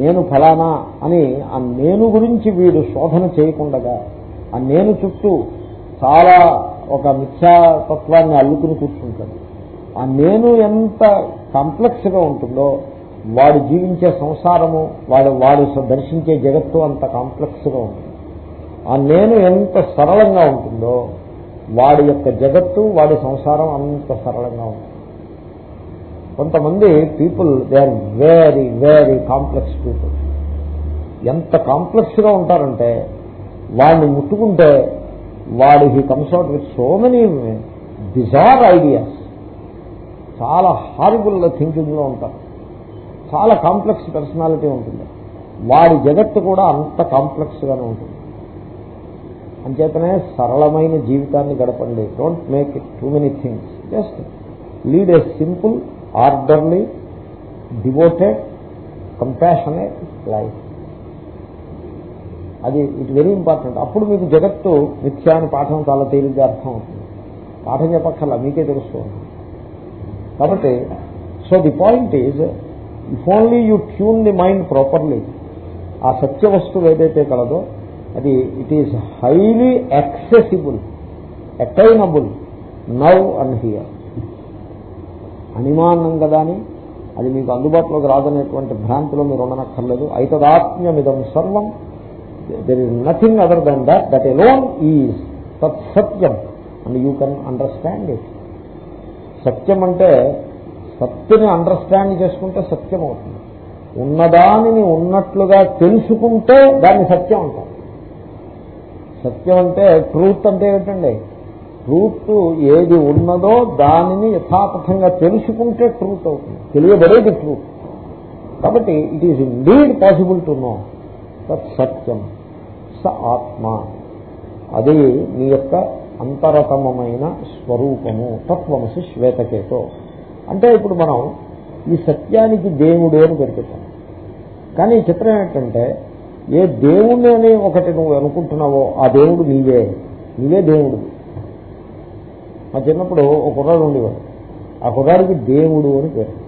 S1: నేను ఫలానా అని ఆ నేను గురించి వీడు శోధన చేయకుండగా ఆ నేను చుట్టూ చాలా ఒక మిథ్యాతత్వాన్ని అల్లుకుని కూర్చుంటాడు. ఆ నేను ఎంత కాంప్లెక్స్గా ఉంటుందో వాడు జీవించే సంసారము వాడు వాడు దర్శించే జగత్తు అంత కాంప్లెక్స్గా ఉంటుంది. ఆ నేను ఎంత సరళంగా ఉంటుందో వాడి యొక్క జగత్తు వాడి సంసారం అంత సరళంగా ఉంటుంది. కొంతమంది people they are very very complex people. ఎంత కాంప్లెక్స్గా ఉంటారంటే వాడిని ముట్టుకుంటే వాడు he comes out with so many bizarre ideas. చాలా హారిబుల్ థింకింగ్లో ఉంటారు. చాలా కాంప్లెక్స్ పర్సనాలిటీ ఉంటుంది. వాడి జగత్తు కూడా అంత కాంప్లెక్స్గానే ఉంటుంది. అంచేతనే సరళమైన జీవితాన్ని గడపండి. Don't make it too many things just lead a simple orderly devoted compassionate life అది ఇట్ వెరీ ఇంపార్టెంట్ అప్పుడు మీకు జగత్తు మిథ్యా అని పాఠం చాలా తేలిగ్గా అర్థం అవుతుంది పాఠం చెప్పక్కర్లా మీకే తెలుస్తుంది. కాబట్టి so the point is if only you tune the mind properly ఆ సత్య వస్తువు ఏదైతే కలదో అది it is highly accessible attainable now and here అనిమానం కదా అని అది మీకు అందుబాటులోకి రాదనేటువంటి భ్రాంతిలో మీరు ఉండనక్కర్లేదు. ఐతదాత్మ్యమిదం సర్వం there is nothing other than that that alone is తత్ సత్యం and you can understand it సత్యం అంటే సత్యని అండర్స్టాండ్ చేసుకుంటే సత్యం అవుతుంది. ఉన్నదానిని ఉన్నట్లుగా తెలుసుకుంటే దాన్ని సత్యం అంటాం. సత్యం అంటే ట్రూత్ అంటే ఏమిటండి? ట్రూత్ ఏది ఉన్నదో దానిని యథాతథంగా తెలుసుకుంటే ట్రూత్ అవుతుంది. తెలియబడేది ట్రూత్ కాబట్టి it is indeed possible to know తత్ సత్యం స ఆత్మ. అది నీ యొక్క అంతరతమమైన స్వరూపము తత్వమసి శ్వేతకేతో. అంటే ఇప్పుడు మనం ఈ సత్యానికి దేవుడు అని పెడుతున్నాం కానీ ఈ చిత్రం ఏంటంటే ఏ దేవుణ్ణి అని ఒకటి నువ్వు అనుకుంటున్నావో ఆ దేవుడు నీవే. నీవే దేవుడు. మా చిన్నప్పుడు ఒక కుర్రాడు ఉండేవాడు. ఆ కుర్రాడికి దేవుడు అని పేరు.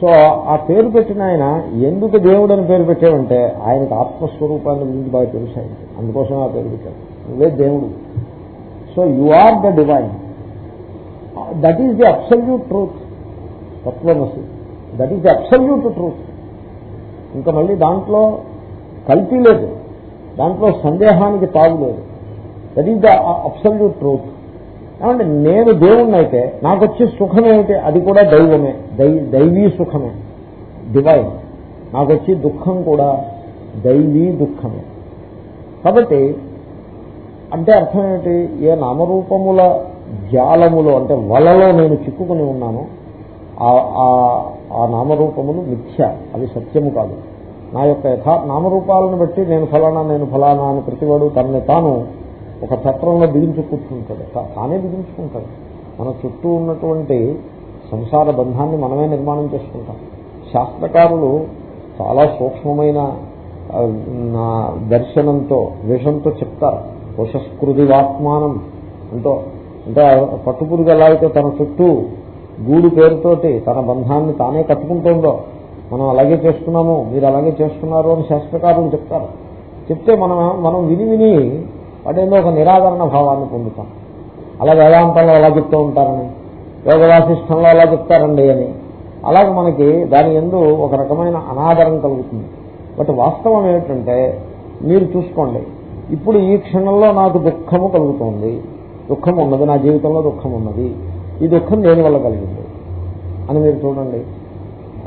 S1: సో ఆ పేరు పెట్టిన ఆయన ఎందుకు దేవుడు అని పేరు పెట్టావంటే ఆయనకు ఆత్మస్వరూపాన్ని గురించి బాగా తెలుసు అందుకోసం ఆ పేరు పెట్టాడు నువ్వే దేవుడు so you are the divine. That is the absolute truth. తత్వమసి. That is the absolute truth. ఇంకా మళ్ళీ దాంట్లో కల్తీ లేదు. దాంట్లో సందేహానికి తాగు లేదు. That is the absolute truth. ఏమంటే నేను దేవుణ్ణి అయితే నాకు వచ్చే సుఖం ఏమిటి? అది కూడా దైవమే. దై దైవీ సుఖమే. డివైన్ నాకు వచ్చే దుఃఖం కూడా దైవీ దుఃఖమే. కాబట్టి అంటే అర్థం ఏమిటి? ఏ నామరూపముల జాలములో అంటే వలలో నేను చిక్కుకుని ఉన్నాను ఆ నామరూపములు మిథ్య అవి సత్యము కాదు. నా యొక్క యథా నామరూపాలను బట్టి నేను ఫలానా నేను ఫలానా అని ప్రతివాడు తనని తాను ఒక చక్రంలో బిగించి కూర్చుంటాడు. తానే బిగించుకుంటాడు. మన చుట్టూ ఉన్నటువంటి సంసార బంధాన్ని మనమే నిర్మాణం చేసుకుంటాం. శాస్త్రకారులు చాలా సూక్ష్మమైన దర్శనంతో విషంతో చెప్తారు. వశస్కృతివాత్మానం అంటూ అంటే పట్టుపురుగు ఎలా అయితే తన చుట్టూ గూడు పేరుతోటి తన బంధాన్ని తానే కట్టుకుంటుందో మనం అలాగే చేస్తున్నాము మీరు అలాగే చేస్తున్నారు అని శాస్త్రకారులు చెప్తారు. చెప్తే మనం మనం విని విని వాటేందో ఒక నిరాదరణ భావాన్ని పొందుతాం. అలా వేదాంతంలో అలా చెప్తూ ఉంటారని యోగ వాసిష్టంలో అలా చెప్తారండి అని. అలాగే మనకి దాని ఎందు ఒక రకమైన అనాదరం కలుగుతుంది. బట్ వాస్తవం ఏమిటంటే మీరు చూసుకోండి ఇప్పుడు ఈ క్షణంలో నాకు దుఃఖము కలుగుతోంది. దుఃఖం ఉన్నది నా జీవితంలో దుఃఖం ఉన్నది ఈ దుఃఖం దేని వల్ల కలిగింది? అని మీరు చూడండి.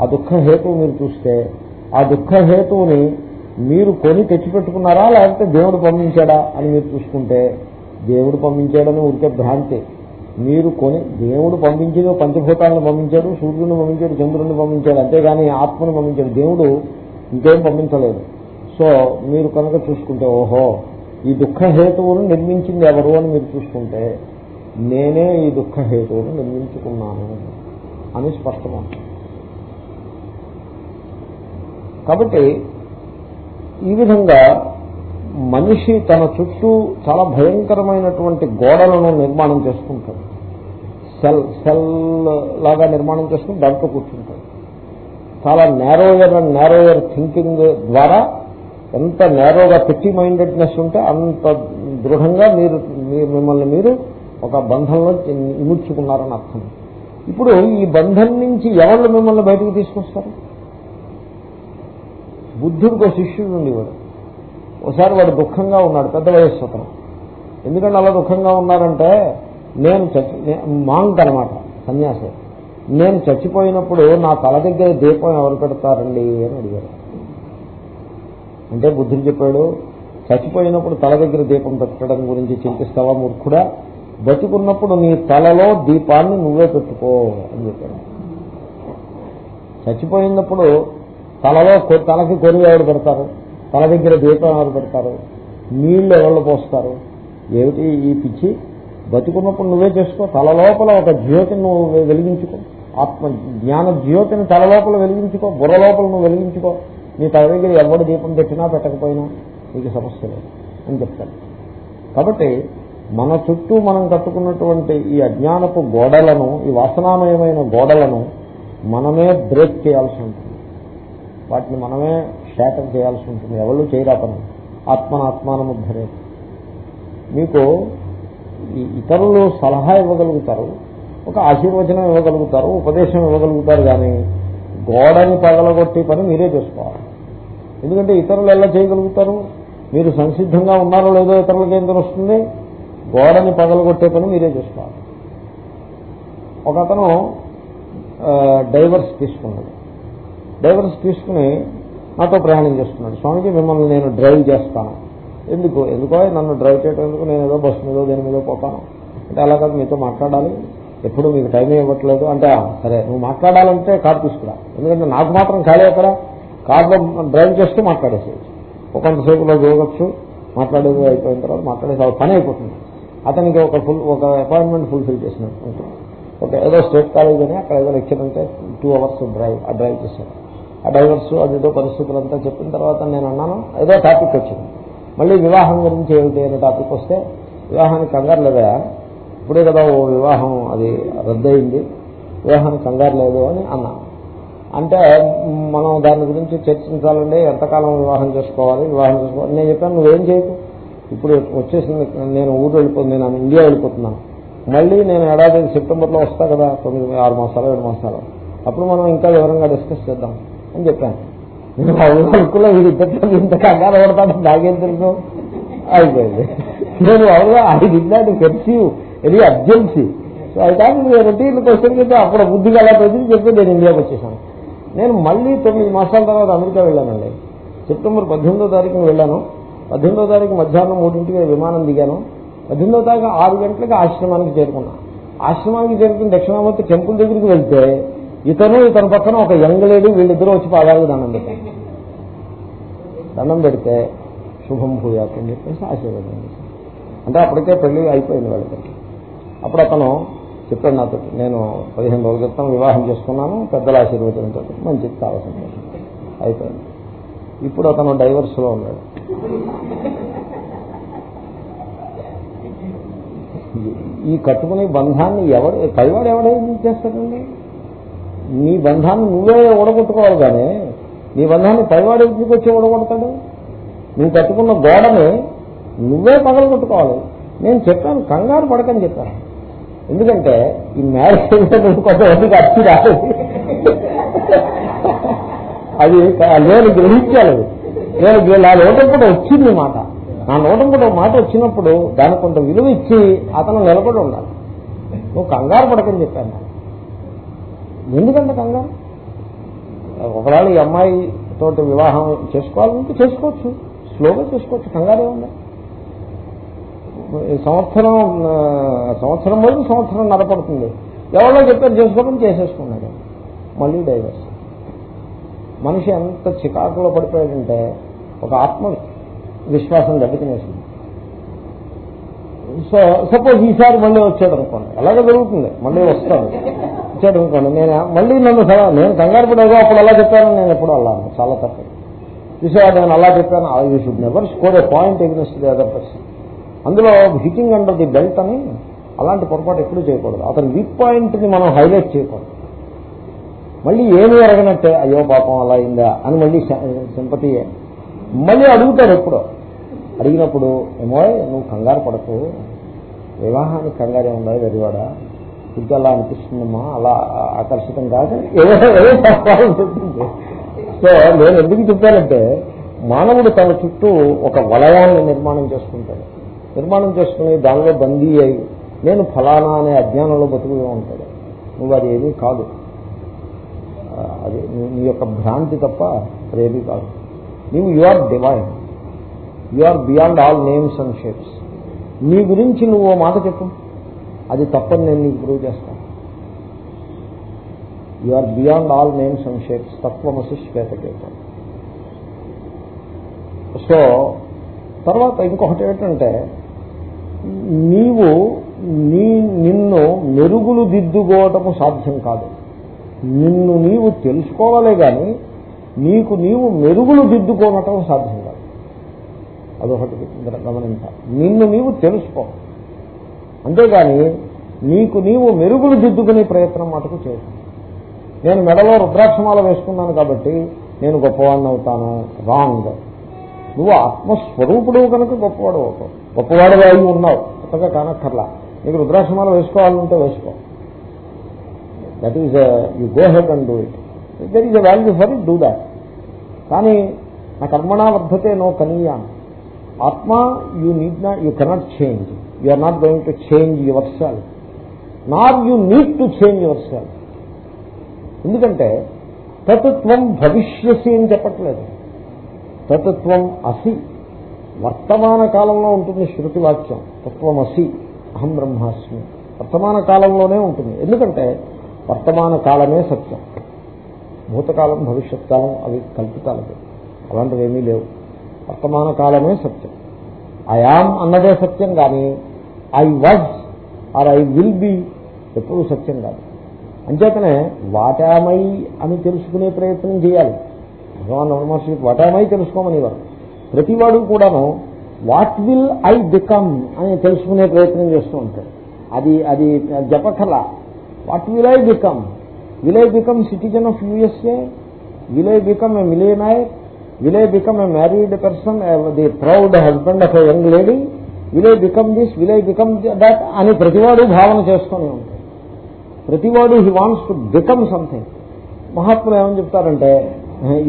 S1: ఆ దుఃఖ హేతువు మీరు చూస్తే ఆ దుఃఖ హేతువుని మీరు కొని తెచ్చిపెట్టుకున్నారా లేకపోతే దేవుడు పంపించాడా అని మీరు చూసుకుంటే దేవుడు పంపించాడని ఉడికే భ్రాంతి. మీరు కొని దేవుడు పంపించేదో పంచభూతాలను పంపించాడు సూర్యుని పంపించాడు చంద్రుడిని పంపించాడు అంతేగాని ఆత్మను పంపించాడు. దేవుడు ఇంకేం పంపించలేదు. సో మీరు కనుక చూసుకుంటే ఓహో ఈ దుఃఖ హేతువును నిర్మించింది ఎవరు అని మీరు చూసుకుంటే నేనే ఈ దుఃఖ హేతువును నిర్మించుకున్నాను అని స్పష్టమవుతుంది. కాబట్టి ఈ విధంగా మనిషి తన చుట్టూ చాలా భయంకరమైనటువంటి గోడలను నిర్మాణం చేసుకుంటాడు. సెల్ సెల్ లాగా నిర్మాణం చేసుకుని దాంట్లో కూర్చుంటాడు. చాలా నేరోయర్ అండ్ నేరోయర్ థింకింగ్ ద్వారా ఎంత నేరోగా పెట్టి మైండెడ్నెస్ ఉంటే అంత దృఢంగా మీరు మిమ్మల్ని మీరు ఒక బంధంలో ఇముడ్చుకున్నారని అర్థం. ఇప్పుడు ఈ బంధం నుంచి ఎవరు మిమ్మల్ని బయటకు తీసుకొస్తారు? బుద్ధుడికి ఒక శిష్యుడు ఉండేవాడు. ఒకసారి వాడు దుఃఖంగా ఉన్నాడు పెద్ద వయస్సు అతను. ఎందుకంటే అలా దుఃఖంగా ఉన్నారంటే నేను చచ్చి మాంక్ అనమాట సన్యాసి. నేను చచ్చిపోయినప్పుడు నా తల దగ్గర దీపం ఎవరు పెడతారండి అని అడిగారు. అంటే బుద్ధుడు చెప్పాడు చచ్చిపోయినప్పుడు తల దగ్గర దీపం పెట్టడం గురించి చింతిస్తావా మూర్ఖుడా? బతుకున్నప్పుడు నీ తలలో దీపాన్ని నువ్వే పెట్టుకో అని చెప్పాడు. చచ్చిపోయినప్పుడు తలలో తలకి కొరి ఎవరు పెడతారు? తల దగ్గర దీపం ఎవరు పెడతారు? నీళ్ళు ఎవరు పోస్తారు? ఏమిటి ఈ పిచ్చి? బతుకున్నప్పుడు నువ్వే చేసుకో తలలోపల ఒక జ్యోతిని నువ్వు వెలిగించుకో. ఆత్మ జ్ఞాన జ్యోతిని తల లోపల వెలిగించుకో బుర్రలోపల నువ్వు వెలిగించుకో. నీ తల దగ్గర ఎవడు దీపం పెట్టినా పెట్టకపోయినా నీకు సమస్య లేదు అని చెప్తాను కాబట్టి మన చుట్టూ మనం కట్టుకున్నటువంటి ఈ అజ్ఞానపు గోడలను ఈ వాసనామయమైన గోడలను మనమే బ్రేక్ చేయాల్సి ఉంటుంది. వాటిని మనమే షాటర్ చేయాల్సి ఉంటుంది. ఎవరు చేయరా పని? ఆత్మనాత్మానముద్ధరే మీకు ఈ ఇతరులు సలహా ఇవ్వగలుగుతారు ఒక ఆశీర్వచనం ఇవ్వగలుగుతారు ఉపదేశం ఇవ్వగలుగుతారు కానీ గోడని పగలగొట్టే పని మీరే చేసుకోవాలి. ఎందుకంటే ఇతరులు ఎలా చేయగలుగుతారు? మీరు సంసిద్ధంగా ఉన్నారో లేదో ఇతరులకి ఏం తెలుస్తుంది గోడని పగలగొట్టే పని మీరే చేసుకోవాలి. ఒక అతను డైవర్స్ తీసుకున్నాడు. డైవర్స్ తీసుకుని నాతో ప్రయాణం చేస్తున్నాడు. స్వామికి మిమ్మల్ని నేను డ్రైవ్ చేస్తాను. ఎందుకు? ఎందుకో? నన్ను డ్రైవ్ చేయడం ఎందుకు? నేను ఏదో బస్సు మీదో దేని మీదో పోతాను. అంటే అలా కాదు మీతో మాట్లాడాలి. ఎప్పుడు మీకు టైం ఇవ్వట్లేదు అంటే సరే నువ్వు మాట్లాడాలంటే కార్ తీసుకురా. ఎందుకంటే నాకు మాత్రం ఖాళీ అక్కడ. కార్లో డ్రైవ్ చేస్తూ మాట్లాడేసేయచ్చు. ఒక కొంతసేపులో చూడవచ్చు మాట్లాడేది అయిపోయిన తర్వాత మాట్లాడేసి అది పని అయిపోతుంది. అతనికి ఒక ఫుల్ ఒక అపాయింట్మెంట్ ఫుల్ఫిల్ చేసినట్టు ఓకే ఏదో స్టేట్ కాలేజ్ అని అక్కడ ఏదో లెక్చర్ అంటే టూ అవర్స్ డ్రైవ్ ఆ డ్రైవ్ చేశాను ఆ డ్రైవర్స్ అదేదో పరిస్థితులంతా చెప్పిన తర్వాత నేను అన్నాను ఏదో టాపిక్ వచ్చింది. మళ్ళీ వివాహం గురించి ఏమిటి అనే టాపిక్ వస్తే వివాహానికి కంగారు లేదా ఇప్పుడే కదా ఓ వివాహం అది రద్దయింది. వివాహం కంగారు లేదు అని అన్నాను అంటే మనం దాని గురించి చర్చించాలండి ఎంతకాలం వివాహం చేసుకోవాలి వివాహం చేసుకోవాలి. నేను చెప్పాను నువ్వేం చేయకు? ఇప్పుడు వచ్చేసింది నేను ఊరు వెళ్ళిపోతుంది నేను ఇండియా వెళ్ళిపోతున్నాను. మళ్ళీ నేను ఏడాది సెప్టెంబర్లో వస్తా కదా తొమ్మిది ఆరు మాసాలు ఏడు మాసాలు. అప్పుడు మనం ఇంకా వివరంగా డిస్కస్ చేద్దాం అని చెప్పాను. నేను అవునుకులో వీడి ఇద్దరితో ఇంత కంగారు పడతాను నాకేం తెలుసు? అయిపోయింది. నేను అవునుగా ఐదు the perceive very urgency. So I thought routine question కింద అప్పుడు బుద్ధిగా అలా ప్రజలు చెప్పి నేను ఇండియాకి వచ్చేసాను. నేను మళ్ళీ తొమ్మిది మాసాల తర్వాత అమెరికా వెళ్ళానండి. సెప్టెంబర్ పద్దెనిమిదో తారీఖున వెళ్ళాను. పద్దెనిమిదో తారీఖు మధ్యాహ్నం మూడింటికి విమానం దిగాను. పద్దెనిమిదో తారీఖు ఆరు గంటలకు ఆశ్రమానికి చేరుకున్నా. ఆశ్రమానికి చేరుకుని దక్షిణామూర్తి టెంపుల్ దగ్గరికి వెళ్తే ఇతను ఇతని పక్కన ఒక యంగ్ లేడీ వీళ్ళిద్దరూ వచ్చి పాదాలు దండం పెట్టాను దండం పెడితే శుభం భూయాత్ అని చెప్పేసి ఆశీర్వాదం అంటే అప్పటికే పెళ్ళి అయిపోయింది వాళ్ళకి అప్పుడు అతను చెప్పాడు నాతో నేను పదిహేను రోజుల క్రితం వివాహం చేసుకున్నాను పెద్దల ఆశీర్వచనంతో మంచిది చాలా సంతోషం అయిపోయింది. ఇప్పుడు అతను డైవర్స్లో ఉన్నాడు. ఈ- కట్టుకునే బంధాన్ని ఎవరు పైవాడు ఎవడేం చేస్తాడండి? నీ బంధాన్ని నువ్వే ఓడగొట్టుకోవాలి కానీ నీ బంధాన్ని పైవాడు ఎందుకు వచ్చి ఓడగొడతాడు నువ్వు కట్టుకున్న గోడని నువ్వే పగలగొట్టుకోవాలి. నేను చెప్పాను కంగారు పడకని చెప్పాను. ఎందుకంటే ఈ మ్యారేజ్ కొంత అచ్చి రాలేదు అది నేను గ్రహించాలి నేను నా నోటంపూట వచ్చింది మాట. నా నోటంపూట మాట వచ్చినప్పుడు దానికి కొంత విలువ ఇచ్చి అతను నిలబడి ఉండాలి. నువ్వు కంగారు పడకని చెప్పాను. ఎందుకంటే కంగారు? ఒకవేళ ఈ అమ్మాయి తోటి వివాహం చేసుకోవాలంటే చేసుకోవచ్చు. స్లోగా చేసుకోవచ్చు. కంగారు ఉంది సంవత్సరం సంవత్సరం వరకు సంవత్సరం నడపడుతుంది. ఎవరో చెప్పారు చేసుకోవడం చేసేసుకున్నాడు. మళ్ళీ డైవర్స్. మనిషి ఎంత చికాకులో పడిపోయాడంటే ఒక ఆత్మ విశ్వాసం దెబ్బతినేసింది. సో సపోజ్ ఈసారి మళ్ళీ వచ్చాడు అనుకోండి అలాగే జరుగుతుంది. మళ్ళీ వస్తాడు. వచ్చాడు అనుకోండి నేను మళ్ళీ నన్ను సరే- నేను కంగారు పడేదో అప్పుడు అలా చెప్పాను నేను ఎప్పుడు అలా చాలా తప్పు. ఈసారి నేను అలా చెప్పాను. You should never score a point against the other person అందులో హిట్టింగ్ అండర్ ది బెల్ట్ అని అలాంటి పొరపాటు ఎప్పుడూ చేయకూడదు. అతని వీక్ పాయింట్ని మనం హైలైట్ చేయకూడదు. మళ్ళీ ఏమి అరగనట్టే అయ్యో పాపం అలా అయిందా? అని మళ్ళీ సింపతి మళ్ళీ అడుగుతాడు ఎప్పుడు. అడిగినప్పుడు ఏమో నువ్వు కంగారు పడకు. వివాహానికి కంగారే ఉందా వెరివాడా ఇది అలా అనిపిస్తుందమ్మా అలా ఆకర్షితం కాదు. ఏదో ఏదో చెప్తుంది సో నేను ఎందుకు చెప్పానంటే మానవుడు తన చుట్టూ ఒక వలయాన్ని నిర్మాణం చేసుకుంటాడు. నిర్మాణం చేసుకుని దానిలో బందీ అయి నేను ఫలానా అనే అజ్ఞానంలో బతుకుగా ఉంటాడు. నువ్వు అది ఏమీ కాదు. అది నీ- నీ యొక్క భ్రాంతి తప్ప అదేమీ కాదు. నీవు you are divine. You are beyond all names and shapes. నీ గురించి నువ్వు ఓ మాట చెప్పు. అది తప్పని నేను నీకు ప్రూవ్ చేస్తాను. You are beyond all names and shapes. తత్వమసి శ్వేతకేతం సో తర్వాత ఇంకొకటి ఏంటంటే నీవు నీ నిన్ను మెరుగులు దిద్దుకోవటము సాధ్యం కాదు. నిన్ను నీవు తెలుసుకోవాలే గాని నీకు నీవు మెరుగులు దిద్దుకోవటం సాధ్యం కాదు. అదొకటి గమనించాలి నిన్ను నీవు తెలుసుకో. అంతేగాని నీకు నీవు మెరుగులు దిద్దుకునే ప్రయత్నం మటుకు చేయటం నేను మెడలో రుద్రాక్షమాల వేసుకున్నాను కాబట్టి నేను గొప్పవాడిని అవుతాను రాంగ్. నువ్వు ఆత్మస్వరూపుడు కనుక గొప్పవాడు అవుతావు. గొప్పవాడు అయి ఉన్నావు. కొత్తగా కానక్కర్లా. నీకు రుద్రాశ్రమాలు వేసుకోవాలంటే వేసుకో. That is you go head and do it that is a value for it do that కానీ నా కర్మణా వర్ధతే నో కనీయాన్ ఆత్మ you need not you cannot change you are not going to change yourself nor you need to change yourself ఎందుకంటే తత్వం భవిష్యసి అని చెప్పట్లేదు. తత్వం అసి. వర్తమాన కాలంలో ఉంటుంది శృతి వాక్యం తత్వం అసి. అహం బ్రహ్మాస్మి. వర్తమాన కాలంలోనే ఉంటుంది. ఎందుకంటే వర్తమాన కాలమే సత్యం. భూతకాలం భవిష్యత్ కాలం అవి కల్పితాలవి. అలాంటివి ఏమీ లేవు. వర్తమాన కాలమే సత్యం. ఐఆమ్ అన్నదే సత్యం కానీ I was or I will be ఎప్పుడూ సత్యం కాదు. అంచేతనే వాటామై అని తెలుసుకునే ప్రయత్నం చేయాలి. భగవాన్ నవమహర్షి వాటామై తెలుసుకోమనేవారు. ప్రతివాడు కూడాను వాట్ విల్ ఐ బికమ్ అని తెలుసుకునే ప్రయత్నం చేస్తూ ఉంటాడు అది అది జపకల what will I become will I become citizen of USA will I become a millionaire will I become a married person the proud husband of a young lady will I become this will I become that అని ప్రతివాడు భావన చేసుకుని ఉంటాడు. ప్రతివాడు he wants to become something మహాత్ములు ఏమని చెప్తారంటే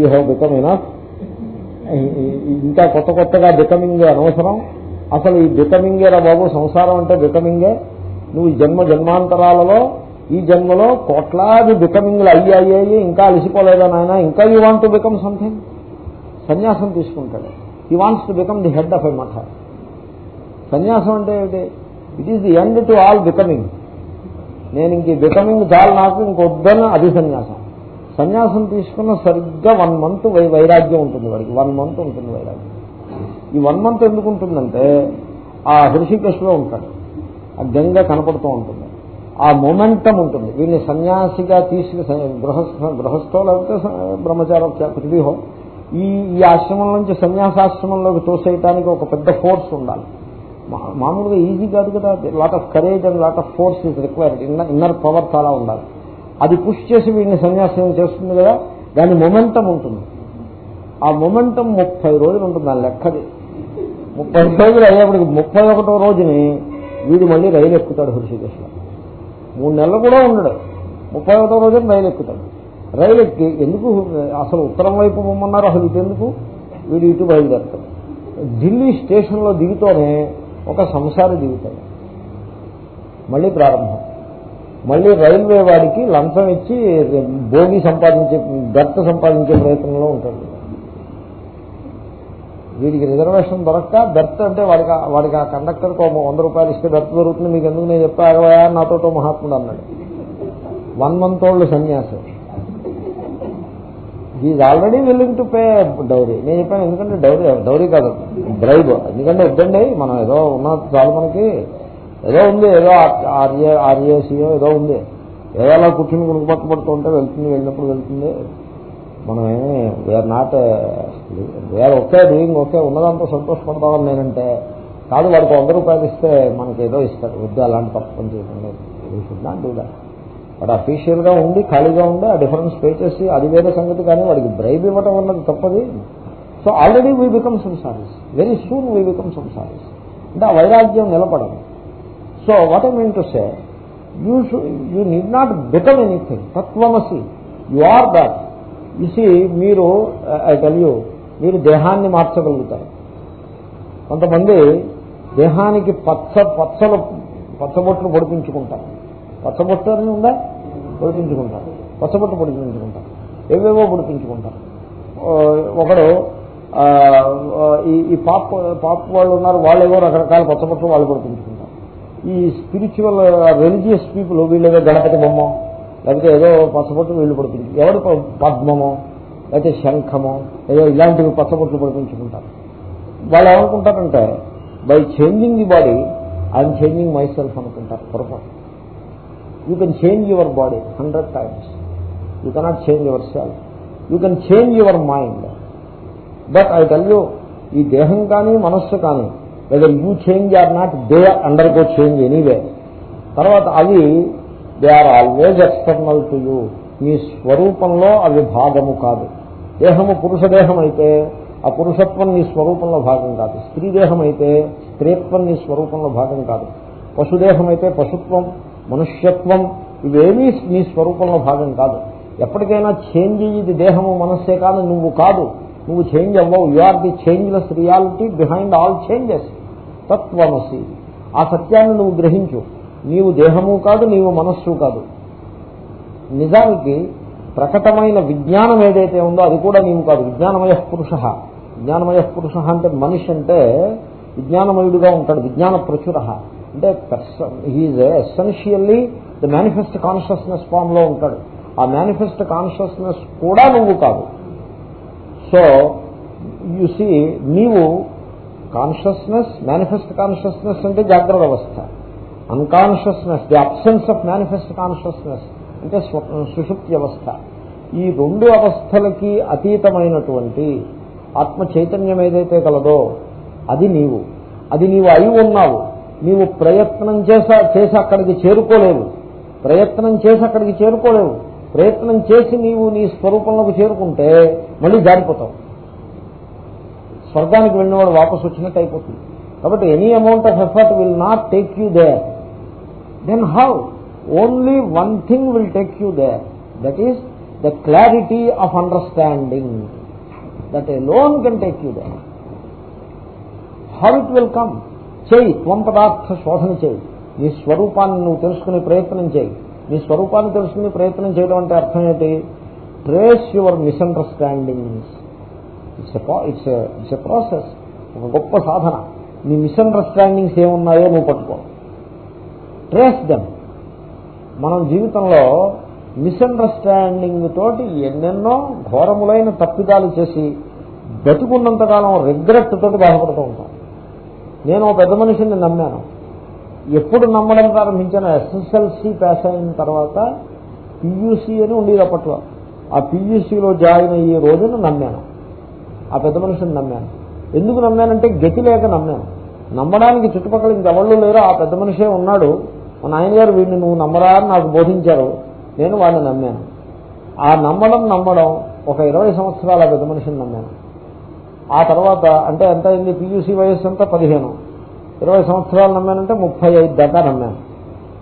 S1: you have become enough ఇంకా కొత్త కొత్తగా బికమింగ్ అనవసరం. అసలు ఈ బికమింగే రా బాబు సంసారం అంటే బికమింగే నువ్వు ఈ జన్మ జన్మాంతరాలలో ఈ జన్మలో కోట్లాది బికమింగ్లు అయ్యి అయ్యాయి ఇంకా అలసిపోలేదా నాయన? ఇంకా you want to become something సన్యాసం తీసుకుంటాడు. He wants to become the head of a math సన్యాసం అంటే ఏమిటి? It is the end to all becoming నేను ఇంక బికమింగ్ చాలు నాకు ఇంకొద్దని అది సన్యాసం. సన్యాసం తీసుకున్న సరిగ్గా వన్ మంత్ వైరాగ్యం ఉంటుంది వాడికి. వన్ మంత్ ఉంటుంది వైరాగ్యం. ఈ వన్ మంత్ ఎందుకు ఉంటుందంటే ఆ హృషికేశ్లో ఉంటాడు. ఆ గంగ కనపడుతూ ఉంటుంది. ఆ మొమెంటం ఉంటుంది. వీడిని సన్యాసిగా తీసుకు గృహస్థ గృహస్థో లేకపోతే బ్రహ్మచార పృథ్వీహో ఈ ఈ ఆశ్రమం నుంచి సన్యాసాశ్రమంలోకి తోసేయటానికి ఒక పెద్ద ఫోర్స్ ఉండాలి. మామూలుగా ఈజీ కాదు కదా. Lot of courage and lot of force is required inner inner power చాలా ఉండాలి. అది పుష్ చేసి వీడిని సన్యాసం చేస్తుంది కదా దాని మొమెంటం ఉంటుంది. ఆ మొమెంటం ముప్పై రోజులు ఉంటుంది ఆ లెక్కది. ముప్పై రోజులు అయ్యేప్పటికి ముప్పై ఒకటో రోజుని వీడు మళ్ళీ రైలు ఎక్కుతాడు హృషికేశ్లో మూడు నెలలు కూడా ఉండడు. ముప్పై ఒకటో రోజున రైలు ఎక్కుతాడు. రైలు ఎక్కి ఎందుకు అసలు ఉత్తరం వైపు పొమ్మన్నారు అసలు ఇటెందుకు ఎందుకు? వీడు ఇటు బయలుదేరుతాడు. ఢిల్లీ స్టేషన్లో దిగుతూనే ఒక సంసారి దిగుతాడు మళ్ళీ ప్రారంభం. మళ్ళీ రైల్వే వాడికి లంచం ఇచ్చి భోగి సంపాదించే బెర్త సంపాదించే ప్రయత్నంలో ఉంటాడు. వీడికి రిజర్వేషన్ దొరక్క బెర్త్ అంటే వాడికి వాడికి ఆ కండక్టర్కి వంద రూపాయలు ఇస్తే బెర్త్ దొరుకుతుంది మీకు ఎందుకు నేను చెప్తా? ఆగవయా నాతో మహాత్ముడు అన్నాడు. వన్ మంత్ ఓల్డ్ సన్యాసం. Is already willing to pay dowry నేను చెప్పాను ఎందుకంటే డౌరీ డౌరీ కాదు బ్రైబ్ ఎందుకంటే వద్దండి మనం ఏదో ఉన్న చాలు మనకి. ఏదో ఉంది ఏదో ఆర్ఏ ఆర్ఏసీయో ఏదో ఉంది. ఏదో అలా కూర్చుని కునుకు పట్టుబడుతూ ఉంటే వెళ్తుంది వెళ్ళినప్పుడు వెళ్తుంది. మనమేమి we are not we are okay doing okay ఉన్నదంతా సంతోషపడతామని నేనంటే కాదు వాడికి వంద రూపాయలు ఇస్తే మనకి ఏదో ఇస్తారు వద్దు అలాంటి పక్కన చేయకుండా వాడు అఫీషియల్గా ఉండి ఖాళీగా ఉండి ఆ డిఫరెన్స్ పే చేసి అది వేరే సంగతి కానీ వాడికి బ్రైబ్ ఇవ్వటం అన్నది తప్పది. So already we become samsaris very soon we become samsaris అంటే ఆ వైరాగ్యం నిలబడదు. So what I mean to say you you need not become anything తత్వమసి యు ఆర్ దాట్ ఇసి మీరు ఐ టెల్ యూ మీరు దేహాన్ని మార్చగలుగుతారు. కొంతమంది దేహానికి పచ్చ పచ్చలు పచ్చబొట్లు పొడిపించుకుంటారు. పచ్చబొట్టు అని ఉందా? పొడిపించుకుంటారు. పచ్చబొట్టు పొడిపించుకుంటారు. ఏవేవో పొడిపించుకుంటారు. ఒకడు ఈ పాప్ పాప్ వాళ్ళు ఉన్నారు వాళ్ళు ఏవో రకరకాల పచ్చబొట్లు వాళ్ళు పొడిపించుకుంటారు. ఈ స్పిరిచువల్ రిలీజియస్ పీపుల్ వీళ్ళేదో గణపతి బొమ్మ లేకపోతే ఏదో పచ్చబొట్టు వీళ్ళు పడుతుంది. ఎవరు పద్మము పద్మమో లేకపోతే శంఖమో ఏదో ఇలాంటివి పచ్చబొట్లు పడిపించుకుంటారు. వాళ్ళు ఏమనుకుంటారంటే by changing the body I'm changing myself అనుకుంటారు. పొరపాటు. You can change your body hundred times you cannot change yourself you can change your mind but I tell you ఈ దేహం కానీ మనస్సు కానీ whether you change or not they undergo change anyway తర్వాత అవి they are always external to you మీ స్వరూపంలో అవి భాగము కాదు. దేహము పురుష దేహం అయితే ఆ పురుషత్వం నీ స్వరూపంలో భాగం కాదు. స్త్రీ దేహం అయితే స్త్రీత్వం నీ స్వరూపంలో భాగం కాదు. పశుదేహం అయితే పశుత్వం మనుష్యత్వం ఇవేమీ నీ స్వరూపంలో భాగం కాదు. ఎప్పటికైనా చేంజ్ అయ్యేది దేహము మనస్సే కాదు నువ్వు కాదు. నువ్వు చేంజ్ అవ్వవు. You are the changeless reality behind all changes తత్వమసి ఆ సత్యాన్ని నువ్వు గ్రహించు. నీవు దేహము కాదు నీవు మనస్సు కాదు. నిజానికి ప్రకటమైన విజ్ఞానం ఏదైతే ఉందో అది కూడా నీవు కాదు. విజ్ఞానమయ పురుష. విజ్ఞానమయ పురుష అంటే మనిషి అంటే విజ్ఞానమయుడిగా ఉంటాడు విజ్ఞాన ప్రచుర. అంటే he's essentially the manifest consciousness ఫామ్లో ఉంటాడు. ఆ మేనిఫెస్ట్ కాన్షియస్నెస్ కూడా నువ్వు కాదు. సో యు సి నీవు కాన్షియస్నెస్ మేనిఫెస్ట్ కాన్షియస్నెస్ అంటే జాగ్రత్త అవస్థ. Unconsciousness the absence of manifest consciousness అంటే స్వ- సుషుప్తి అవస్థ. ఈ రెండు అవస్థలకి అతీతమైనటువంటి ఆత్మ చైతన్యం ఏదైతే కలదో అది నీవు. అది నీవు అయి ఉన్నావు. నీవు ప్రయత్నం చేసా చేసి అక్కడికి చేరుకోలేవు. ప్రయత్నం చేసి అక్కడికి చేరుకోలేవు. ప్రయత్నం చేసి నీవు నీ స్వరూపంలోకి చేరుకుంటే మళ్ళీ జారిపోతావు. స్వర్గానికి వెళ్ళినవాడు వాపసు వచ్చినట్టు అయిపోతుంది. కాబట్టి any amount of effort will not take you there then how only one thing will take you there that is the clarity of understanding that alone can take you there how it will come చేయి త్వం పదార్థ శోధన చేయి. నీ స్వరూపాన్ని నువ్వు తెలుసుకునే ప్రయత్నం చేయి. నీ స్వరూపాన్ని తెలుసుకునే ప్రయత్నం చేయడం అంటే అర్థం ఏంటి? Trace your misunderstandings it's it's it's a process ఒక గొప్ప సాధన నీ మిస్అండర్స్టాండింగ్స్ ఏమున్నాయో నువ్వు పట్టుకో. ట్రేస్ దెమ్ మనం జీవితంలో మిస్అండర్స్టాండింగ్ తోటి ఎన్నెన్నో ఘోరములైన తప్పిదాలు చేసి బతుకున్నంతకాలం రిగ్రెట్ తోటి బాధపడుతూ ఉంటాం. నేను ఒక పెద్ద మనిషిని నమ్మాను. ఎప్పుడు నమ్మడం ప్రారంభించాను. ఎస్ఎస్ఎల్సి పాస్ అయిన తర్వాత పియూసీ అని ఉండేది అప్పట్లో. ఆ పియూసీలో జాయిన్ అయ్యే రోజున నమ్మాను. ఆ పెద్ద మనిషిని నమ్మాను. ఎందుకు నమ్మానంటే గతి లేక నమ్మాను. నమ్మడానికి చుట్టుపక్కల ఇంకెవళ్ళు లేరు ఆ పెద్ద మనిషే ఉన్నాడు. మా నాయనగారు వీడిని నువ్వు నమ్మరా అని నాకు బోధించారు. నేను వాడిని నమ్మాను. ఆ నమ్మడం నమ్మడం ఒక ఇరవై సంవత్సరాల పెద్ద మనిషిని నమ్మాను. ఆ తర్వాత అంటే ఎంత అయింది? పియూసీ వయస్సు అంతా పదిహేను. ఇరవై సంవత్సరాలు నమ్మానంటే ముప్పై ఐదు దాకా నమ్మాను.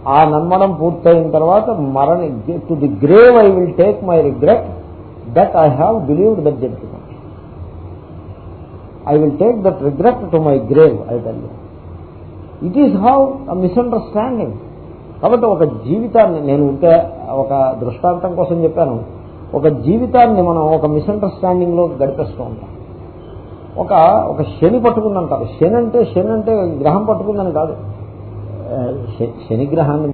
S1: ఆ నమ్మడం పూర్తయిన తర్వాత మరణి to the grave I will take my regret that I have believed that judgement I will take that regret to my grave I tell it is how misunderstanding కాబట్టి ఒక జీవితాన్ని నేను ఉంటే ఒక దృష్టాంతం కోసం చెప్పాను. ఒక జీవితాన్ని మనం ఒక మిస్అండర్స్టాండింగ్లో గడిపేస్తూ ఉంటాం. ఒక ఒక శని పట్టుకుందంటారు. శని అంటే శని అంటే గ్రహం పట్టుకుందని కాదు. శని గ్రహాన్ని